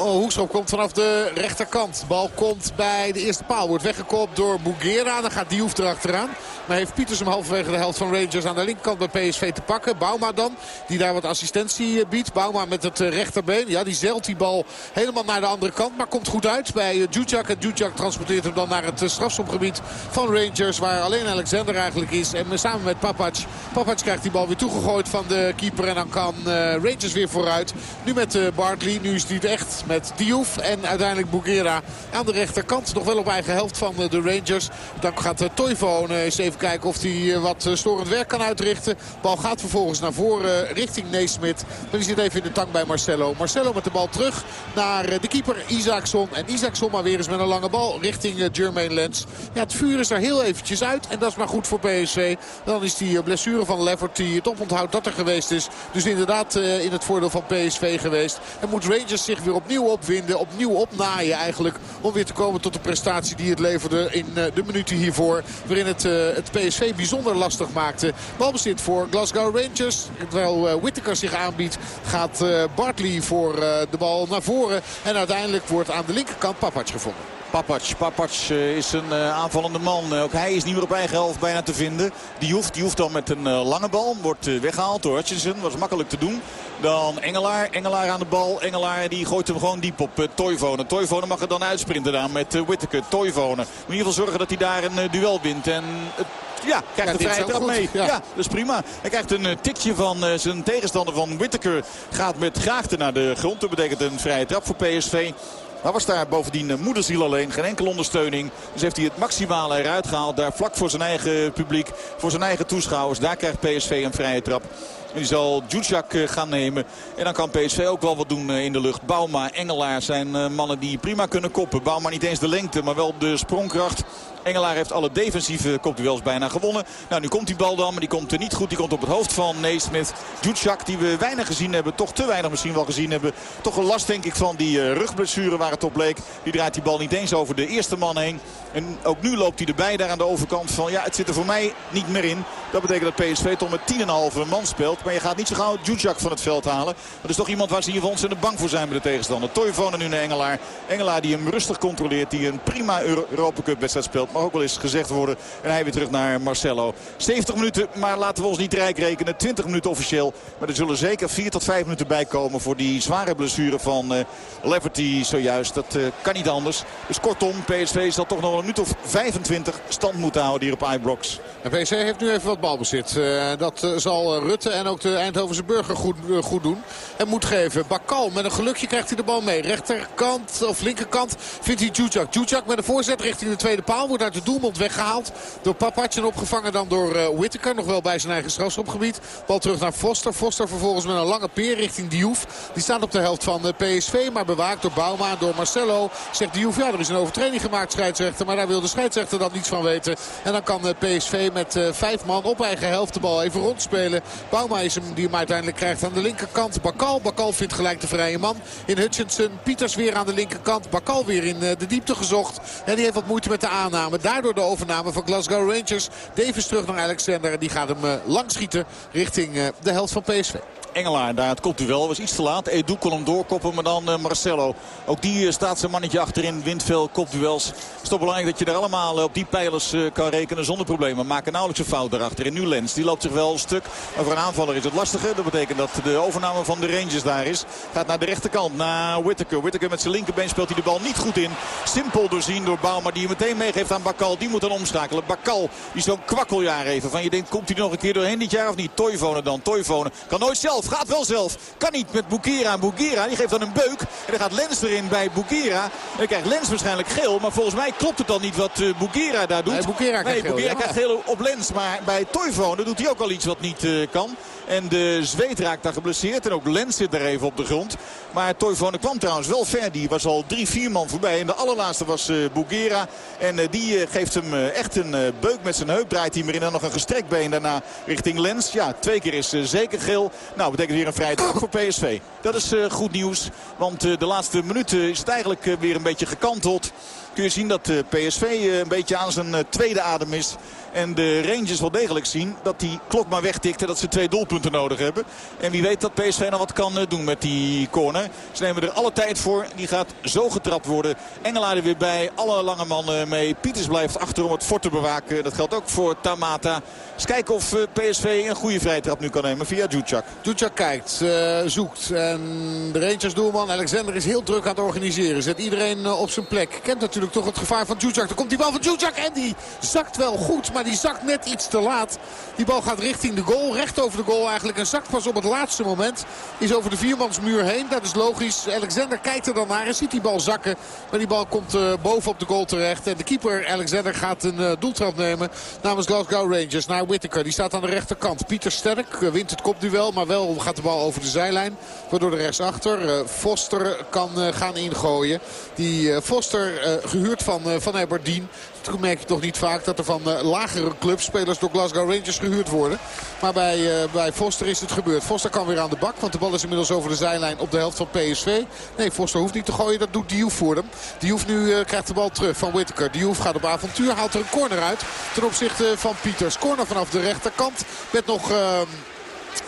Oh, Hoekschop komt vanaf de rechterkant. Bal komt bij de eerste paal. Wordt weggekopt door Bugera. Dan gaat Diouf erachteraan. Maar heeft Pieters hem halverwege de helft van Rangers aan de linkerkant bij PSV te pakken. Bouma dan, die daar wat assistentie eh, biedt. Bouma met het eh, rechterbeen. Ja, die zeilt die bal helemaal naar de andere kant. Maar komt goed uit bij Djudjak. En Djudjak transporteert hem dan naar het eh, strafschopgebied van Rangers. Waar alleen Alexander eigenlijk is. En samen met Papac. Papac krijgt die bal weer toegegooid van de keeper. En dan kan Rangers weer vooruit. Nu met Bartley. Nu is het echt met Diouf en uiteindelijk Bugera aan de rechterkant. Nog wel op eigen helft van de Rangers. Dan gaat Toivonen eens even kijken of hij eh, wat eh, storend werk kan uitrichten. Bal gaat vervolgens naar voren richting Neesmit. Maar die zit even in de tank bij Marcelo. Marcelo met de bal terug naar eh, de keeper Isaacson. En Isaacson maar weer eens met een lange bal richting Jermaine Lens. Ja, het vuur is er heel eventjes uit. En dat is maar goed voor PSV. Dan is die blessure van Leverty het oponthoud dat er geweest is. Dus inderdaad in het voordeel van PSV geweest. En moet Rangers zich weer opnieuw opnieuw opwinden, opnieuw opnaaien eigenlijk. Om weer te komen tot de prestatie die het leverde in de minuten hiervoor. Waarin het, het PSV bijzonder lastig maakte. Balbezit voor Glasgow Rangers. Terwijl Whittaker zich aanbiedt gaat Bartley voor de bal naar voren. En uiteindelijk wordt aan de linkerkant Papac gevonden. Papac. Papac eh, is een eh, aanvallende man. Eh, ook hij is niet meer op eigen helft bijna te vinden. Die hoeft, die hoeft dan met een lange bal. Wordt weggehaald door Hutchinson. Was makkelijk te doen. Dan Engelaar. Engelaar aan de bal. Engelaar die gooit hem gewoon diep op Toivonen. Toivonen mag er dan uitsprinten dan met Whittaker. Toivonen. Moet in ieder geval zorgen dat hij daar een duel wint. En ja, krijgt de vrije trap mee. Ja. dat is prima. Hij krijgt een tikje van zijn tegenstander van Whittaker. Gaat met graagte naar de grond. Dat betekent een vrije trap voor PSV. Maar was daar bovendien moederziel alleen. Geen enkele ondersteuning. Dus heeft hij het maximale eruit gehaald. Daar vlak voor zijn eigen publiek. Voor zijn eigen toeschouwers. Daar krijgt PSV een vrije trap. Die zal Djudjak eh, gaan nemen. En dan kan PSV ook wel wat doen eh, in de lucht. Bauma, Engelaar zijn eh, mannen die prima kunnen koppen. Bauma niet eens de lengte, maar wel de sprongkracht. Engelaar heeft alle defensieve kopduels bijna gewonnen. Nou, nu komt die bal dan, maar die komt er niet goed. Die komt op het hoofd van Neesmith. Djudjak, die we weinig gezien hebben, toch te weinig misschien wel gezien hebben. Toch een last denk ik van die rugblessure waar het op bleek. Die draait die bal niet eens over de eerste man heen. En ook nu loopt hij erbij daar aan de overkant van ja, het zit er voor mij niet meer in. Dat betekent dat PSV toch met 10,5 man speelt. Maar je gaat niet zo gauw Djudjak van het veld halen. Dat is toch iemand waar ze hier de bank voor zijn bij de tegenstander. Toivonen nu naar Engelaar. Engelaar die hem rustig controleert. Die een prima Europa Cup wedstrijd speelt. Mag ook wel eens gezegd worden. En hij weer terug naar Marcelo. 70 minuten, maar laten we ons niet rijk rekenen. 20 minuten officieel. Maar er zullen zeker 4 tot 5 minuten bij komen voor die zware blessure van uh, Leverty zojuist. Dat uh, kan niet anders. Dus kortom, PSV zal toch nog een minuut of 25 stand moeten houden hier op Ibrox. En PSV heeft nu even wat balbezit. Uh, dat zal Rutte en ook de Eindhovense burger goed, goed doen. En moet geven. Bakal met een gelukje krijgt hij de bal mee. Rechterkant of linkerkant vindt hij Djudjak. Djudjak met een voorzet richting de tweede paal. Uit de doelmond weggehaald. Door Papac en opgevangen dan door uh. Nog wel bij zijn eigen strafschopgebied. Bal terug naar Foster. Foster vervolgens met een lange peer richting Diouf. Die staat op de helft van de PSV. Maar bewaakt door Bauma en door Marcelo. Zegt Diouf, ja er is een overtreding gemaakt scheidsrechter. Maar daar wil de scheidsrechter dan niets van weten. En dan kan PSV met vijf man op eigen helft de bal even rondspelen. Bauma is hem die hem uiteindelijk krijgt aan de linkerkant. Bakal. Bakal vindt gelijk de vrije man in Hutchinson. Pieters weer aan de linkerkant. Bakal weer in de diepte gezocht. En die heeft wat moeite met de aanname. Daardoor de overname van Glasgow Rangers. Davis terug naar Alexander. En die gaat hem uh, lang schieten richting uh, de helft van PSV. Engelaar daar het kopduel. Was iets te laat. Edu kon hem doorkoppen, maar dan uh, Marcelo. Ook die uh, staat zijn mannetje achterin. Wint veel kopduels. Het is toch belangrijk dat je er allemaal uh, op die pijlers kan rekenen zonder problemen. Maken nauwelijks een fout daarachter. En nu Lens, die loopt zich wel een stuk. Maar voor een aanvaller is het lastiger. Dat betekent dat de overname van de Rangers daar is. Gaat naar de rechterkant, naar Whittaker. Whittaker met zijn linkerbeen speelt hij de bal niet goed in. Simpel doorzien door Bauma die hem meteen meegeeft aan Bakal. Die moet dan omschakelen. Bakal, die zo'n kwakkeljaar even. Van je denkt, komt hij nog een keer doorheen dit jaar of niet? Toivonen dan, Toivonen. Kan nooit zelf, gaat wel zelf. Kan niet met Bukera. Bukera die geeft dan een beuk. En dan gaat Lens erin bij Bukera. En dan krijgt Lens waarschijnlijk geel. Maar volgens mij klopt het dan niet wat uh, daar doet. Nee, Bukera krijgt, nee, Bukera krijgt geel op Lens. Maar bij Toivonen doet hij ook al iets wat niet uh, kan. En de zweet raakt daar geblesseerd. En ook Lens zit er even op de grond. Maar Toivonen kwam trouwens wel ver. Die was al drie, vier man voorbij. En de allerlaatste was uh, Bugera. En uh, die uh, geeft hem echt een beuk met zijn heup. Draait hij meer in. Dan nog een gestrekt been daarna richting Lens. Ja, twee keer is zeker geel. Nou, betekent weer een vrije trap voor PSV. Dat is goed nieuws. Want de laatste minuten is het eigenlijk weer een beetje gekanteld kun je zien dat PSV een beetje aan zijn tweede adem is. En de Rangers wel degelijk zien dat die klok maar wegtikt. En dat ze twee doelpunten nodig hebben. En wie weet dat PSV nog wat kan doen met die corner. Ze nemen er alle tijd voor. Die gaat zo getrapt worden. Engelaar er weer bij. Alle lange mannen mee. Pieters blijft achter om het fort te bewaken. Dat geldt ook voor Tamata. Eens kijken of PSV een goede vrijtrap nu kan nemen via Djudjak. Djudjak kijkt, uh, zoekt. En de Rangers doelman Alexander is heel druk aan het organiseren. Zet iedereen op zijn plek. Kent natuurlijk toch het gevaar van Djudjak. Dan komt die bal van Djudjak en die zakt wel goed. Die zakt net iets te laat. Die bal gaat richting de goal. Recht over de goal eigenlijk. En zakt pas op het laatste moment. Is over de viermansmuur heen. Dat is logisch. Alexander kijkt er dan naar en ziet die bal zakken. Maar die bal komt uh, boven op de goal terecht. En de keeper Alexander gaat een uh, doeltrap nemen namens Glasgow Rangers. Naar Whittaker. Die staat aan de rechterkant. Pieter Sterk uh, wint het kopduel. Maar wel gaat de bal over de zijlijn. Waardoor de rechtsachter Foster kan gaan ingooien. Die Foster gehuurd van, van Aberdeen. Toen merk je toch niet vaak dat er van uh, lagere clubs spelers door Glasgow Rangers gehuurd worden. Maar bij, uh, bij Foster is het gebeurd. Foster kan weer aan de bak, want de bal is inmiddels over de zijlijn op de helft van PSV. Nee, Foster hoeft niet te gooien. Dat doet Diouf voor hem. Diouf nu krijgt de bal terug van Whittaker. Diouf gaat op avontuur. Haalt er een corner uit ten opzichte van Pieters. Corner vanaf de rechterkant. Met nog...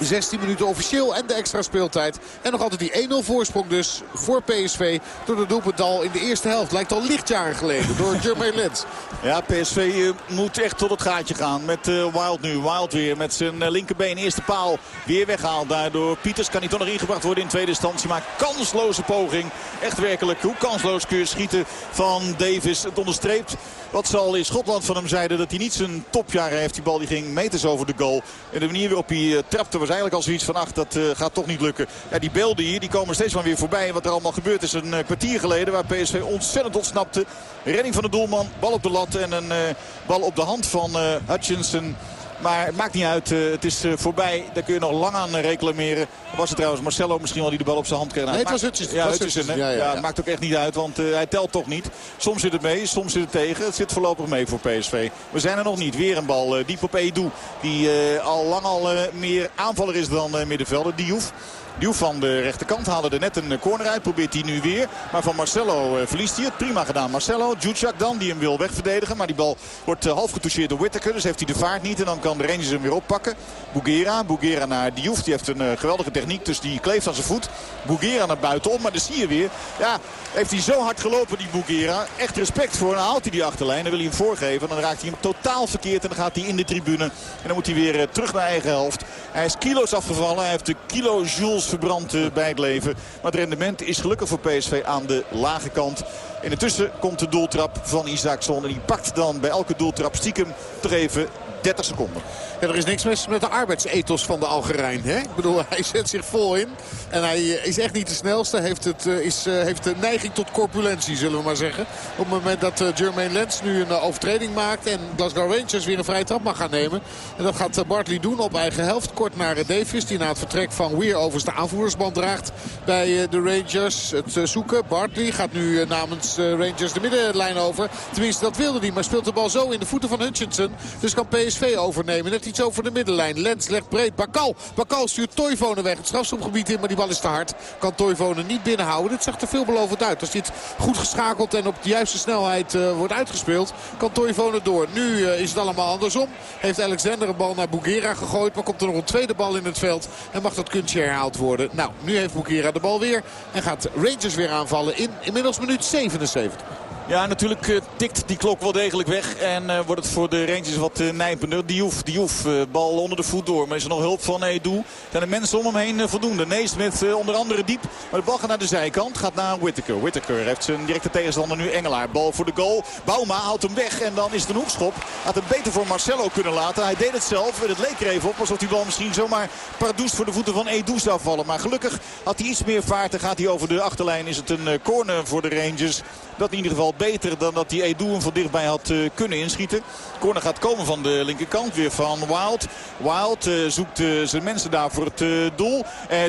16 minuten officieel en de extra speeltijd. En nog altijd die 1-0 voorsprong dus voor PSV door de doelpuntal in de eerste helft. Lijkt al lichtjaren geleden door Jermaine Lens. Ja, PSV eh, moet echt tot het gaatje gaan met uh, Wild nu. Wild weer met zijn uh, linkerbeen. Eerste paal weer weggehaald. Daardoor Pieters kan hij toch nog ingebracht worden in tweede instantie. Maar kansloze poging. Echt werkelijk. Hoe kansloos kun je schieten van Davis. Het onderstreept wat ze al in Schotland van hem zeiden. Dat hij niet zijn topjaar heeft. Die bal die ging meters over de goal. En de manier waarop hij trapte was eigenlijk al zoiets van... ach, dat gaat toch niet lukken. Ja, die beelden hier die komen steeds maar weer voorbij. Wat er allemaal gebeurd is een kwartier geleden. Waar PSV ontzettend ontsnapte. Redding van de doelman. Bal op de lat en een bal op de hand van Hutchinson. Maar het maakt niet uit. Uh, het is voorbij. Daar kun je nog lang aan reclameren. Was het trouwens Marcelo misschien wel die de bal op zijn hand kreeg. Nee, het was Hutchinson. Ja, Hutchinson. Ja, ja, ja, het maakt ook echt niet uit. Want hij telt toch niet. Soms zit het mee, soms zit het tegen. Het zit voorlopig mee voor PSV. We zijn er nog niet. Weer een bal diep op Edu. Die al lang al meer aanvaller is dan middenvelder. Diouf. Diouf van de rechterkant haalde er net een corner uit. Probeert hij nu weer. Maar van Marcelo eh, verliest hij het. Prima gedaan Marcelo. Djudjak dan die hem wil wegverdedigen. Maar die bal wordt eh, half getoucheerd door Whittaker. Dus heeft hij de vaart niet. En dan kan de Rangers hem weer oppakken. Bugera. Bugera naar Diouf. Die heeft een eh, geweldige techniek. Dus die kleeft aan zijn voet. Bugera naar buitenom. Maar dan zie je weer. Ja, heeft hij zo hard gelopen die Bugera. Echt respect voor. Dan haalt hij die achterlijn. Dan wil hij hem voorgeven. Dan raakt hij hem totaal verkeerd. En dan gaat hij in de tribune. En dan moet hij weer terug naar eigen helft. Hij is kilo's afgevallen. Hij heeft de kilo verbrand eh, bij het leven. Maar het rendement is gelukkig voor PSV aan de lage kant. En intussen komt de doeltrap van Isaacson. En die pakt dan bij elke doeltrap stiekem toch even 30 seconden. Ja, er is niks mis met de arbeidsethos van de Algerijn. Hè? Ik bedoel, hij zet zich vol in. En hij eh, is echt niet de snelste. Heeft, het, eh, is, eh, heeft de neiging tot corpulentie, zullen we maar zeggen. Op het moment dat Jermaine Lens nu een overtreding maakt... en Glasgow Rangers weer een vrije trap mag gaan nemen. En dat gaat Bartley doen op eigen helft. Kort naar Davis, die na het vertrek van Weir overigens de aanvoerdersband draagt... bij de Rangers. Het zoeken. Bartley gaat nu namens Rangers de middenlijn over. Tenminste, dat wilde hij. Maar speelt de bal zo in de voeten van Hutchinson. Dus kan PSV overnemen. Net iets over de middenlijn. Lens legt breed. Bakal. Bakal stuurt Toivonen weg. Het strafschopgebied in, maar die bal is te hard. Kan Toivonen niet binnenhouden. Dit zag er veelbelovend uit. Als dit goed geschakeld en op de juiste snelheid uh, wordt uitgespeeld, kan Toivonen door. Nu uh, is het allemaal andersom. Heeft Alexander een bal naar Bugera gegooid. Maar komt er nog een tweede bal in het veld. En mag dat kunstje herhaald worden. Nou, nu heeft Bugera de bal weer. En gaat Rangers weer aanvallen in inmiddels minuut 77. Ja, natuurlijk uh, tikt die klok wel degelijk weg. En uh, wordt het voor de Rangers wat uh, nijpender. Diouf, Diouf bal onder de voet door. Maar is er nog hulp van Edu? Zijn de mensen om hem heen voldoende? Neesmith onder andere diep. Maar de bal gaat naar de zijkant. Gaat naar Whittaker. Whittaker heeft zijn directe tegenstander nu Engelaar. Bal voor de goal. Bauma houdt hem weg. En dan is het een hoekschop. Had het beter voor Marcelo kunnen laten. Hij deed het zelf. Het leek er even op. Alsof die bal misschien zomaar pardoes voor de voeten van Edu zou vallen. Maar gelukkig had hij iets meer vaart. En gaat hij over de achterlijn. Is het een corner voor de Rangers. Dat in ieder geval beter dan dat die Edu hem van dichtbij had uh, kunnen inschieten. Corner gaat komen van de linkerkant weer van Wild. Wild uh, zoekt uh, zijn mensen daar voor het doel.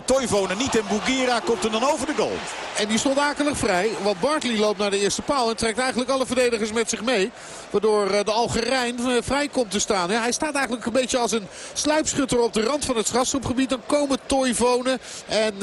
Toivonen niet en Bugera komt er dan over de goal. En die stond akelig vrij. Want Bartley loopt naar de eerste paal en trekt eigenlijk alle verdedigers met zich mee. Waardoor de Algerijn vrij komt te staan. Ja, hij staat eigenlijk een beetje als een sluipschutter op de rand van het strafschopgebied. Dan komen Toivonen en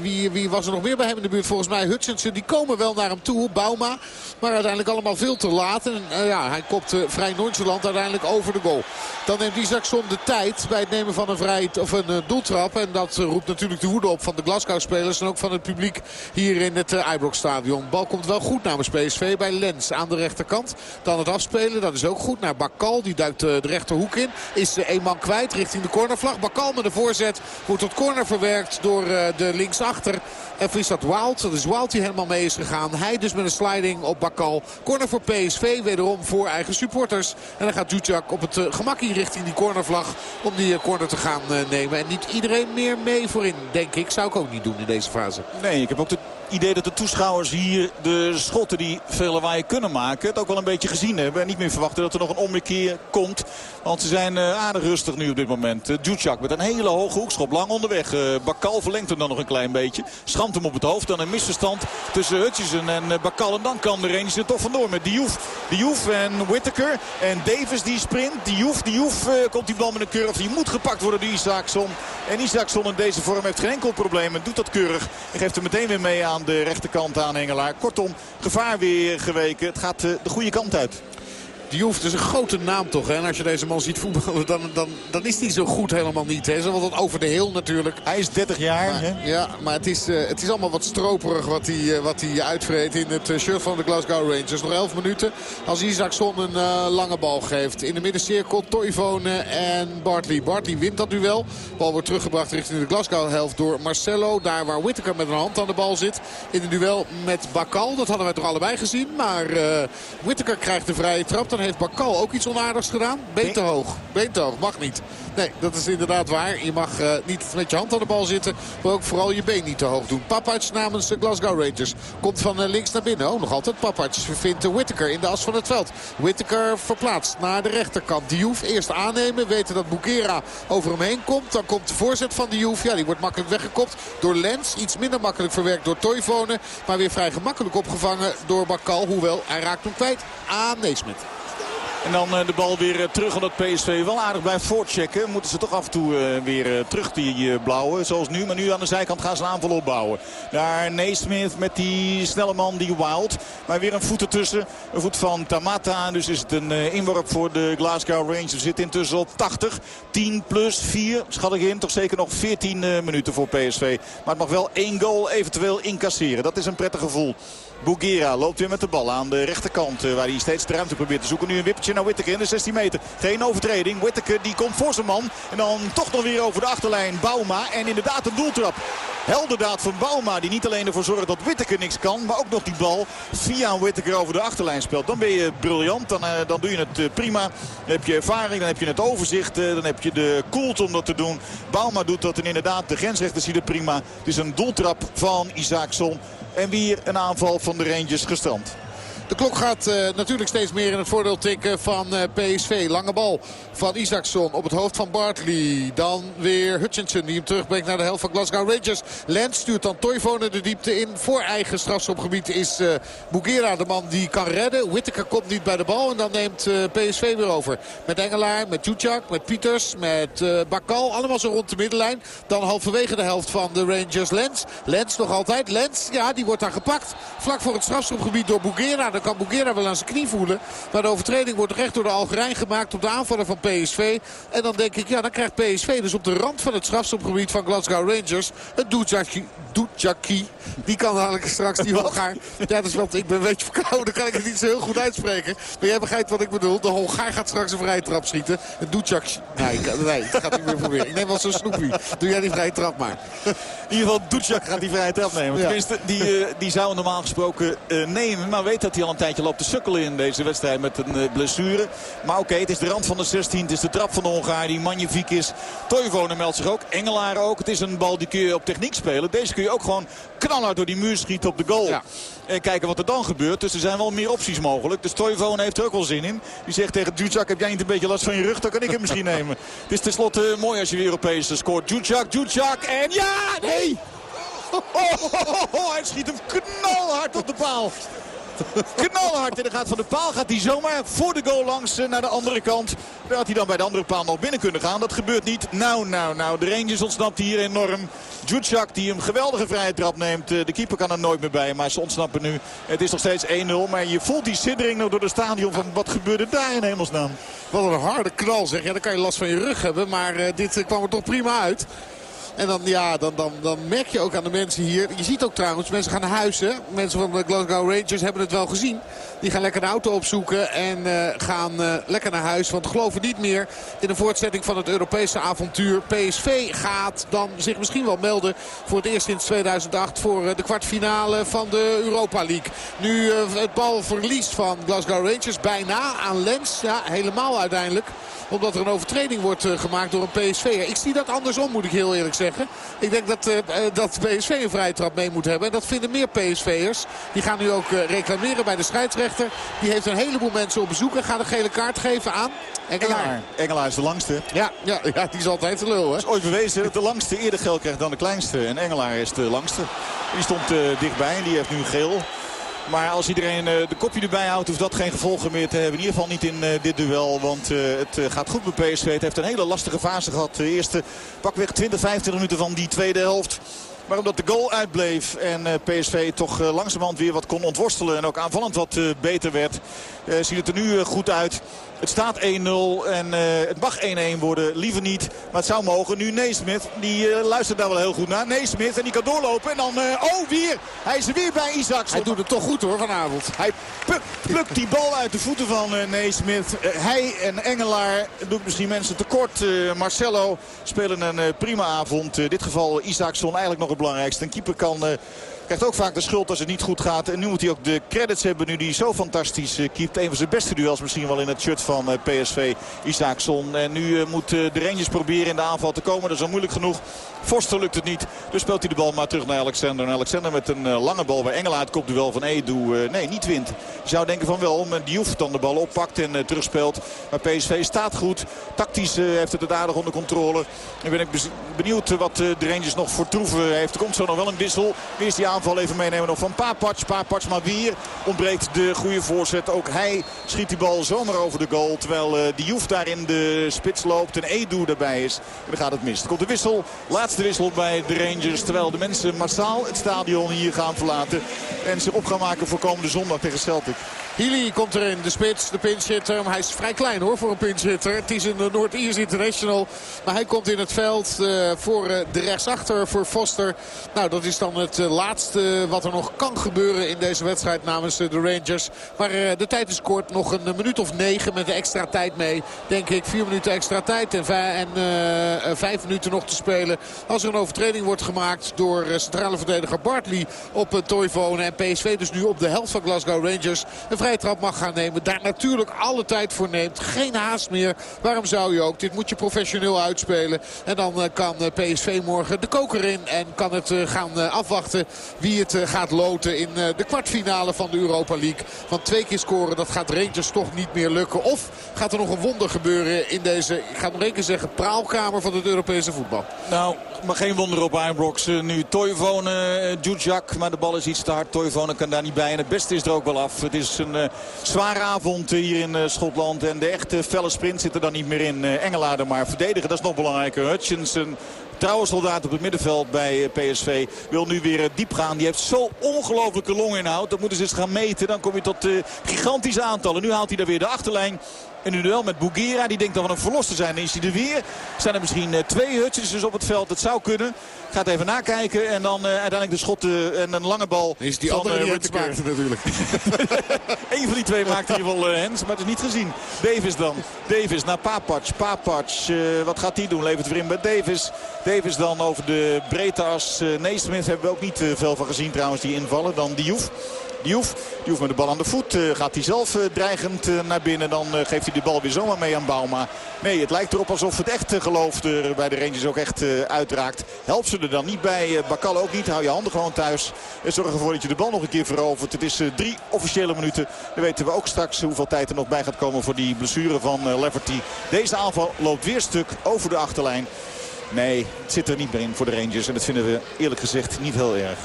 wie, wie was er nog meer bij hem in de buurt? Volgens mij Hutchinson. Die komen wel naar hem toe. Bauma. Maar uiteindelijk allemaal veel te laat. En uh, ja, hij kopt uh, vrij nonchalant uiteindelijk over de goal. Dan neemt Isaacson de tijd bij het nemen van een, vrij, of een uh, doeltrap. En dat roept natuurlijk de woede op van de Glasgow-spelers. En ook van het publiek hier in het uh, Ibrox-stadion. Bal komt wel goed namens PSV bij Lens aan de rechterkant. Dan het afspelen, dat is ook goed. Naar Bakal, die duikt de rechterhoek in. Is een man kwijt richting de cornervlag. Bakal met een voorzet wordt tot corner verwerkt door de linksachter. En is dat Wild? Dat is Wild die helemaal mee is gegaan. Hij dus met een sliding op Bakal. Corner voor PSV, wederom voor eigen supporters. En dan gaat Dutjak op het uh, gemak hier richting die cornervlag om die uh, corner te gaan uh, nemen. En niet iedereen meer mee voorin, denk ik. Zou ik ook niet doen in deze fase. Nee, ik heb ook de idee dat de toeschouwers hier de schotten die veel lawaai kunnen maken... het ook wel een beetje gezien hebben. En niet meer verwachten dat er nog een ommekeer komt. Want ze zijn uh, aardig rustig nu op dit moment. Uh, met een hele hoge hoekschop. Lang onderweg. Uh, Bakal verlengt hem dan nog een klein beetje. Schamt hem op het hoofd. Dan een misverstand tussen Hutchison en Bakal. En dan kan de Rangers er toch vandoor met Diouf. Diouf en Whittaker. En Davis die sprint. Diouf, Diouf komt die bal met een curve. Die moet gepakt worden door Isaacson. En Isaacson in deze vorm heeft geen enkel probleem. En doet dat keurig. En geeft hem meteen weer mee aan de rechterkant aan Engelaar. Kortom, gevaar weer geweken. Het gaat de goede kant uit. Diouf is een grote naam toch. Hè? En als je deze man ziet voetballen, dan, dan, dan is hij zo goed helemaal niet. Hè? Zo wat over de heel natuurlijk. Hij is 30 jaar. Maar, hè? Ja, maar het is, uh, het is allemaal wat stroperig wat hij, uh, wat hij uitvreet in het uh, shirt van de Glasgow Rangers. Nog 11 minuten als Isaacson een lange bal geeft. In de middencirkel Toivonen en Bartley. Bartley wint dat duel. De bal wordt teruggebracht richting de Glasgow helft door Marcelo. Daar waar Whittaker met een hand aan de bal zit. In een duel met Bakal. Dat hadden wij toch allebei gezien. Maar Whittaker krijgt de vrije trap dan heeft Bakal ook iets onaardigs gedaan. Been te hoog. Been te hoog. Mag niet. Nee, dat is inderdaad waar. Je mag uh, niet met je hand aan de bal zitten. Maar ook vooral je been niet te hoog doen. Papac namens de Glasgow Rangers. Komt van uh, links naar binnen. Oh, nog altijd Papac. Vindt uh, Whittaker in de as van het veld. Whittaker verplaatst naar de rechterkant. Diouf eerst aannemen. Weten dat Bugera over hem heen komt. Dan komt de voorzet van Diouf. Ja, die wordt makkelijk weggekopt door Lens. Iets minder makkelijk verwerkt door Toivonen. Maar weer vrij gemakkelijk opgevangen door Bakal. Hoewel, hij raakt hem kwijt aan Neesmit. En dan eh, de bal weer eh, terug omdat PSV wel aardig blijft voortchecken. Moeten ze toch af en toe eh, weer terug die blauwe. Zoals nu. Maar nu aan de zijkant gaan ze een aanval opbouwen. Daar Naismith met die snelle man, die Wild. Maar weer een voet ertussen. Een voet van Tamata. Dus is het een inworp voor de Glasgow Rangers. Zitten intussen op 80. 10 plus 4 schat ik in. Toch zeker nog 14 minuten voor PSV. Maar het mag wel één goal eventueel incasseren. Dat is een prettig gevoel. Bugera loopt weer met de bal aan de rechterkant. Eh, waar hij steeds de ruimte probeert te zoeken. Nu een wippertje naar Whittaker in de 16 meter. Geen overtreding. Whittaker die komt voor zijn man. En dan toch nog weer over de achterlijn Bauma. En inderdaad een doeltrap. Helderdaad van Bauma die niet alleen ervoor zorgt dat Whittaker niks kan. Maar ook nog die bal via Whittaker over de achterlijn speelt. Dan ben je briljant. Dan, uh, dan doe je het uh, prima. Dan heb je ervaring. Dan heb je het overzicht. Dan heb je de koelte om dat te doen. Bauma doet dat en inderdaad de grensrechter ziet het prima. Het is een doeltrap van Isaacson. En weer een aanval van de Rangers gestrand. De klok gaat uh, natuurlijk steeds meer in het voordeel tikken van uh, PSV. Lange bal van Isaacson op het hoofd van Bartley. Dan weer Hutchinson die hem terugbrengt naar de helft van Glasgow Rangers. Lens stuurt dan Toivonen de diepte in. Voor eigen strafschopgebied is uh, Bugera de man die kan redden. Whittaker komt niet bij de bal en dan neemt PSV weer over. Met Engelaar, met Tjutjak, met Pieters, met Bakal. Allemaal zo rond de middenlijn. Dan halverwege de helft van de Rangers Lens. Lens nog altijd. Lens, ja, die wordt daar gepakt. Vlak voor het strafschopgebied door Bugera. Dan kan Bugera wel aan zijn knie voelen. Maar de overtreding wordt recht door de Algerijn gemaakt op de aanvaller van PSV. En dan denk ik, ja, dan krijgt PSV dus op de rand van het strafstopgebied van Glasgow Rangers... een Doetjaki. Die kan eigenlijk straks die Hongaar... Ja, dat is wel, ik ben een beetje verkouden, dan kan ik het niet zo heel goed uitspreken. Maar jij begrijpt wat ik bedoel. De Hongaar gaat straks een vrije trap schieten. Een Doetjaki. Nee, nee, dat gaat niet meer proberen. Ik neem wel zo'n snoepie. Doe jij die vrije trap maar. In ieder geval, Doetjak gaat die vrije trap nemen. Tenminste, die, uh, die zou normaal gesproken uh, nemen. Maar weet dat hij al een tijdje loopt te sukkelen in deze wedstrijd met een uh, blessure. Maar oké, okay, het is de rand van de 16. Het is de trap van de Hongaar die magnifiek is. Toivonen meldt zich ook. Engelaar ook. Het is een bal die kun je op techniek spelen. Deze kun je ook gewoon knalhard door die muur schieten op de goal. Ja. En kijken wat er dan gebeurt. Dus er zijn wel meer opties mogelijk. Dus Toivonen heeft er ook wel zin in. Die zegt tegen Djudjak, heb jij niet een beetje last van je rug? Dan kan ik hem misschien nemen. Het is tenslotte mooi als je weer Europees scoort. Djudjak, Djudjak en ja! Nee! Oh, oh, oh, hij schiet hem knalhard op de paal. Knalhard. En dan gaat van de paal gaat hij zomaar voor de goal langs naar de andere kant. Daar had hij dan bij de andere paal nog binnen kunnen gaan. Dat gebeurt niet. Nou, nou, nou. De Rangers ontsnapt hier enorm. Djudjak die een geweldige vrije trap neemt. De keeper kan er nooit meer bij. Maar ze ontsnappen nu. Het is nog steeds 1-0. Maar je voelt die siddering nog door het stadion. Van wat gebeurde daar in hemelsnaam? Wat een harde knal zeg. Ja, dan kan je last van je rug hebben. Maar uh, dit kwam er toch prima uit. En dan, ja, dan, dan, dan merk je ook aan de mensen hier. Je ziet ook trouwens, mensen gaan naar huis. Hè? Mensen van de Glasgow Rangers hebben het wel gezien. Die gaan lekker de auto opzoeken en uh, gaan uh, lekker naar huis. Want geloven niet meer in de voortzetting van het Europese avontuur. PSV gaat dan zich misschien wel melden voor het eerst sinds 2008 voor uh, de kwartfinale van de Europa League. Nu het balverlies van Glasgow Rangers bijna aan Lens. Ja, helemaal uiteindelijk omdat er een overtreding wordt gemaakt door een PSV. Ik zie dat andersom moet ik heel eerlijk zeggen. Zeggen. Ik denk dat, uh, dat PSV een vrije trap mee moet hebben. En dat vinden meer PSV'ers. Die gaan nu ook reclameren bij de scheidsrechter. Die heeft een heleboel mensen op bezoek en gaat een gele kaart geven aan Engelaar. Engelaar is de langste. Ja, ja, ja die is altijd de lul. Hè? is ooit bewezen dat de langste eerder geld krijgt dan de kleinste. En Engelaar is de langste. Die stond uh, dichtbij en die heeft nu geel. Maar als iedereen uh, de kopje erbij houdt, hoeft dat geen gevolgen meer te hebben. In ieder geval niet in uh, dit duel, want het gaat goed met PSV. Het heeft een hele lastige fase gehad. De eerste pakweg 20, 25 minuten van die tweede helft. Maar omdat de goal uitbleef en PSV toch langzamerhand weer wat kon ontworstelen. En ook aanvallend wat beter werd, ziet het er nu goed uit. Het staat 1-0 en uh, het mag 1-1 worden. Liever niet, maar het zou mogen. Nu Neesmith, die luistert daar wel heel goed naar. Neesmith en die kan doorlopen. En dan, oh weer, hij is er weer bij Isaac. Hij doet het toch goed hoor vanavond. Hij plukt die bal uit de voeten van Neesmith. hij en Engelaar doet misschien mensen tekort. Marcelo spelen een prima avond. In dit geval Isaacson eigenlijk nog het belangrijkste. Een keeper kan Krijgt ook vaak de schuld als het niet goed gaat. En nu moet hij ook de credits hebben nu hij zo fantastisch uh, keept. Een van zijn beste duels misschien wel in het shirt van eh, PSV, Isaacson. En nu uh, moet de Rangers proberen in de aanval te komen. Dat is al moeilijk genoeg. Forster lukt het niet. Dus speelt hij de bal maar terug naar Alexander. En Alexander met een lange bal waar Engela het kopduel van Edu nee, niet wint. Je zou denken van wel. Maar Diouf dan de bal oppakt en terugspeelt. Maar PSV staat goed. Tactisch heeft het het aardig onder controle. Nu ben ik benieuwd wat de Rangers nog voor troeven heeft. Er komt zo nog wel een wissel. Is die aanval even meenemen nog van Papac. Papac maar weer ontbreekt de goede voorzet. Ook hij schiet die bal zomaar over de goal. Terwijl Diouf daar in de spits loopt. En Edu erbij is. En dan gaat het mis. Er komt de wissel. Laatste wissel bij de Rangers. Terwijl de mensen massaal het stadion hier gaan verlaten. En zich op gaan maken voor komende zondag tegen Celtic. Healy komt erin, de spits, de pinchitter. Hij is vrij klein hoor voor een pinchitter. Het is een Noord-Ierse international. Maar hij komt in het veld uh, voor uh, de rechtsachter, voor Foster. Nou, dat is dan het uh, laatste wat er nog kan gebeuren in deze wedstrijd namens de Rangers. Maar de tijd is kort. Nog een minuut of negen met de extra tijd mee. Denk ik, vier minuten extra tijd en, en vijf minuten nog te spelen. Als er een overtreding wordt gemaakt door centrale verdediger Bartley op Toivonen. En PSV dus nu op de helft van Glasgow Rangers. Een vrije trap mag gaan nemen. Daar natuurlijk alle tijd voor neemt. Geen haast meer. Waarom zou je ook? Dit moet je professioneel uitspelen. En dan eh, kan eh, PSV morgen de koker in. En kan het eh, gaan afwachten wie het gaat loten in de kwartfinale van de Europa League. Want twee keer scoren, dat gaat Rangers toch niet meer lukken. Of gaat er nog een wonder gebeuren in deze, ik ga nog keer zeggen, praalkamer van het Europese voetbal. Nou, maar geen wonder op Ibrox. nu Toivonen, Djudjak, maar de bal is iets te hard. Toivonen kan daar niet bij en het beste is er ook wel af. Het is een uh, zware avond hier in uh, Schotland. En de echte felle sprint zit er dan niet meer in. Uh, maar verdedigen, dat is nog belangrijker. Hutchinson trouwe soldaat op het middenveld bij PSV. Wil nu weer diep gaan. Die heeft zo ongelofelijke longinhoud. Dat moeten ze eens gaan meten. Dan kom je tot gigantische aantallen. Nu haalt hij daar weer de achterlijn. In een duel met Bugera. Die denkt dan van een verlos te zijn. Is hij er weer. Zijn er misschien twee Hutchinson op het veld. Dat zou kunnen. Gaat even nakijken. En dan uh, uiteindelijk de schotten en een lange bal. Is die van, andere die uh, maakte natuurlijk. Eén van die twee maakt in ieder geval uh, Hens. Maar het is niet gezien. Davis dan. Davis naar Papac. Papac. Wat gaat hij doen? Levert weer in bij Davis. Davis dan over de breedte as. Neesmith hebben we ook niet veel van gezien trouwens. Die invallen. Dan Diouf. Diouf. Diouf met de bal aan de voet. Uh, gaat hij zelf uh, dreigend uh, naar binnen. Dan geeft hij de bal weer zomaar mee aan Bauma. Nee, het lijkt erop alsof het echt geloof er bij de Rangers ook echt uitraakt. Helpt ze er dan niet bij. Bakal ook niet. Hou je handen gewoon thuis. En zorg ervoor dat je de bal nog een keer verovert. Het is drie officiële minuten. Dan weten we ook straks hoeveel tijd er nog bij gaat komen voor die blessure van Leverty. Deze aanval loopt weer stuk over de achterlijn. Nee, het zit er niet meer in voor de Rangers. En dat vinden we eerlijk gezegd niet heel erg.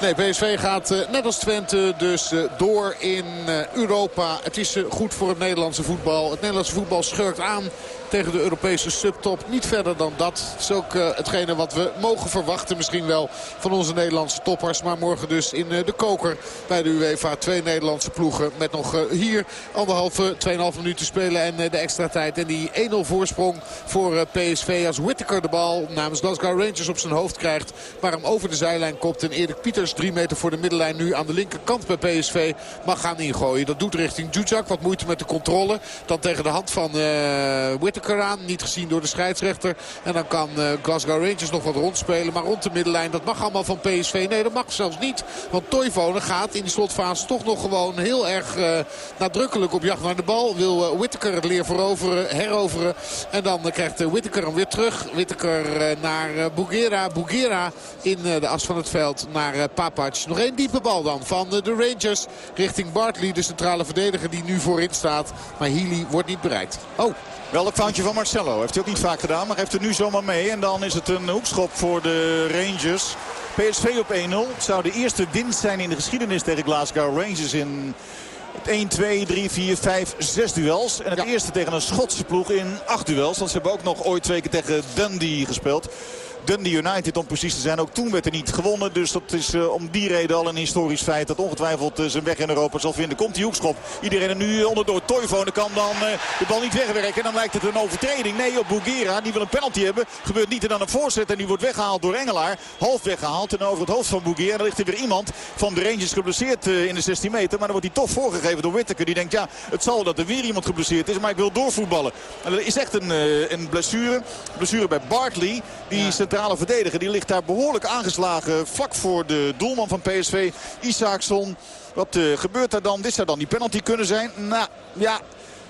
Nee, PSV gaat uh, net als Twente dus uh, door in uh, Europa. Het is goed voor het Nederlandse voetbal. Het Nederlandse voetbal schurkt aan tegen de Europese subtop. Niet verder dan dat. Het is ook uh, hetgene wat we mogen verwachten misschien wel van onze Nederlandse toppers. Maar morgen dus in uh, de koker bij de UEFA. Twee Nederlandse ploegen met nog uh, hier anderhalve, tweeënhalve minuten spelen en de extra tijd. En die 1-0 voorsprong voor PSV als Whittaker de bal namens Glasgow Rangers op zijn hoofd krijgt. Maar hem over de zijlijn kopt. En Erik Pieters drie meter voor de middenlijn nu aan de linkerkant bij PSV mag gaan ingooien. Dat doet richting Djudjak. Wat moeite met de controle. Dan tegen de hand van Whittaker Niet gezien door de scheidsrechter. En dan kan Glasgow Rangers nog wat rondspelen. Maar rond de middenlijn, dat mag allemaal van PSV. Nee, dat mag zelfs niet. Want Toivonen gaat in de slotfase toch nog gewoon heel erg nadrukkelijk op jacht naar de bal. Wil Whittaker het leer heroveren. En dan krijgt Whittaker hem weer terug. Whittaker naar Bugera. Bugera in de as van het veld naar Papac. Nog één diepe bal dan van de Rangers richting Bartley. De centrale verdediger die nu voorin staat. Maar Healy wordt niet bereikt. Oh, wel een foutje van Marcelo. Heeft hij ook niet vaak gedaan, maar heeft er nu zomaar mee. En dan is het een hoekschop voor de Rangers. PSV op 1-0. Het zou de eerste winst zijn in de geschiedenis tegen Glasgow Rangers in 1, 2, 3, 4, 5, 6 duels. En het eerste tegen een Schotse ploeg in 8 duels. Want ze hebben ook nog ooit twee keer tegen Dundee gespeeld. Dundee United om precies te zijn. Ook toen werd er niet gewonnen. Dus dat is uh, om die reden al een historisch feit. Dat ongetwijfeld uh, zijn weg in Europa zal vinden. Komt die hoekschop. Iedereen er nu onderdoor. Toivonen kan dan de bal niet wegwerken. En dan lijkt het een overtreding. Nee, op Bougera. Die wil een penalty hebben. Gebeurt niet en dan een voorzet. En die wordt weggehaald door Engelaar. Half weggehaald. En over het hoofd van Bougera. Dan ligt er weer iemand van de Rangers geblesseerd in de 16 meter. Maar dan wordt hij toch voorgegeven door Whittaker. Die denkt ja, het zal dat er weer iemand geblesseerd is. Maar ik wil doorvoetballen. En dat is echt een, een blessure. Blessure bij Bartley. Die ja. Centrale verdediger. Die ligt daar behoorlijk aangeslagen vlak voor de doelman van PSV. Isaacson. Wat uh, gebeurt er dan? Dit zou dan die penalty kunnen zijn. Nou, ja,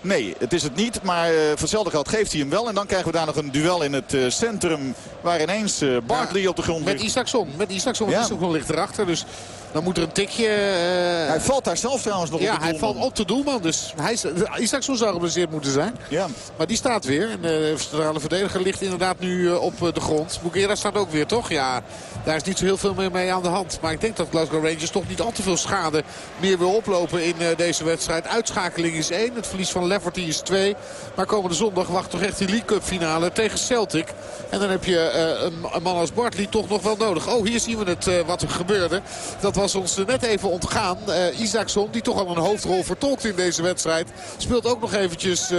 Nee, het is het niet. Maar uh, voor hetzelfde geld geeft hij hem wel. En dan krijgen we daar nog een duel in het uh, centrum. Waar ineens Barkley ja, op de grond ligt. Met Isaacson. Met Isaacson. Ja. Isaacson ligt erachter. Dus dan moet er een tikje... Uh... Hij valt daar zelf trouwens nog ja, op. Ja, hij valt op de doelman. Dus hij, Isaacson zou geblesseerd moeten zijn. Ja. Maar die staat weer. En de centrale verdediger ligt inderdaad nu uh, op de grond. Bugera staat ook weer, toch? Ja, daar is niet zo heel veel meer mee aan de hand. Maar ik denk dat Glasgow Rangers toch niet al te veel schade meer wil oplopen in deze wedstrijd. Uitschakeling is 1. Het verlies van Lefferty is 2. Maar komende zondag wacht toch echt die League Cup finale tegen Celtic. En dan heb je een, een, man als Bartley toch nog wel nodig. Oh, hier zien we het wat er gebeurde. Dat was ons net even ontgaan. Uh, Isaacson, die toch al een hoofdrol vertolkt in deze wedstrijd. Speelt ook nog eventjes...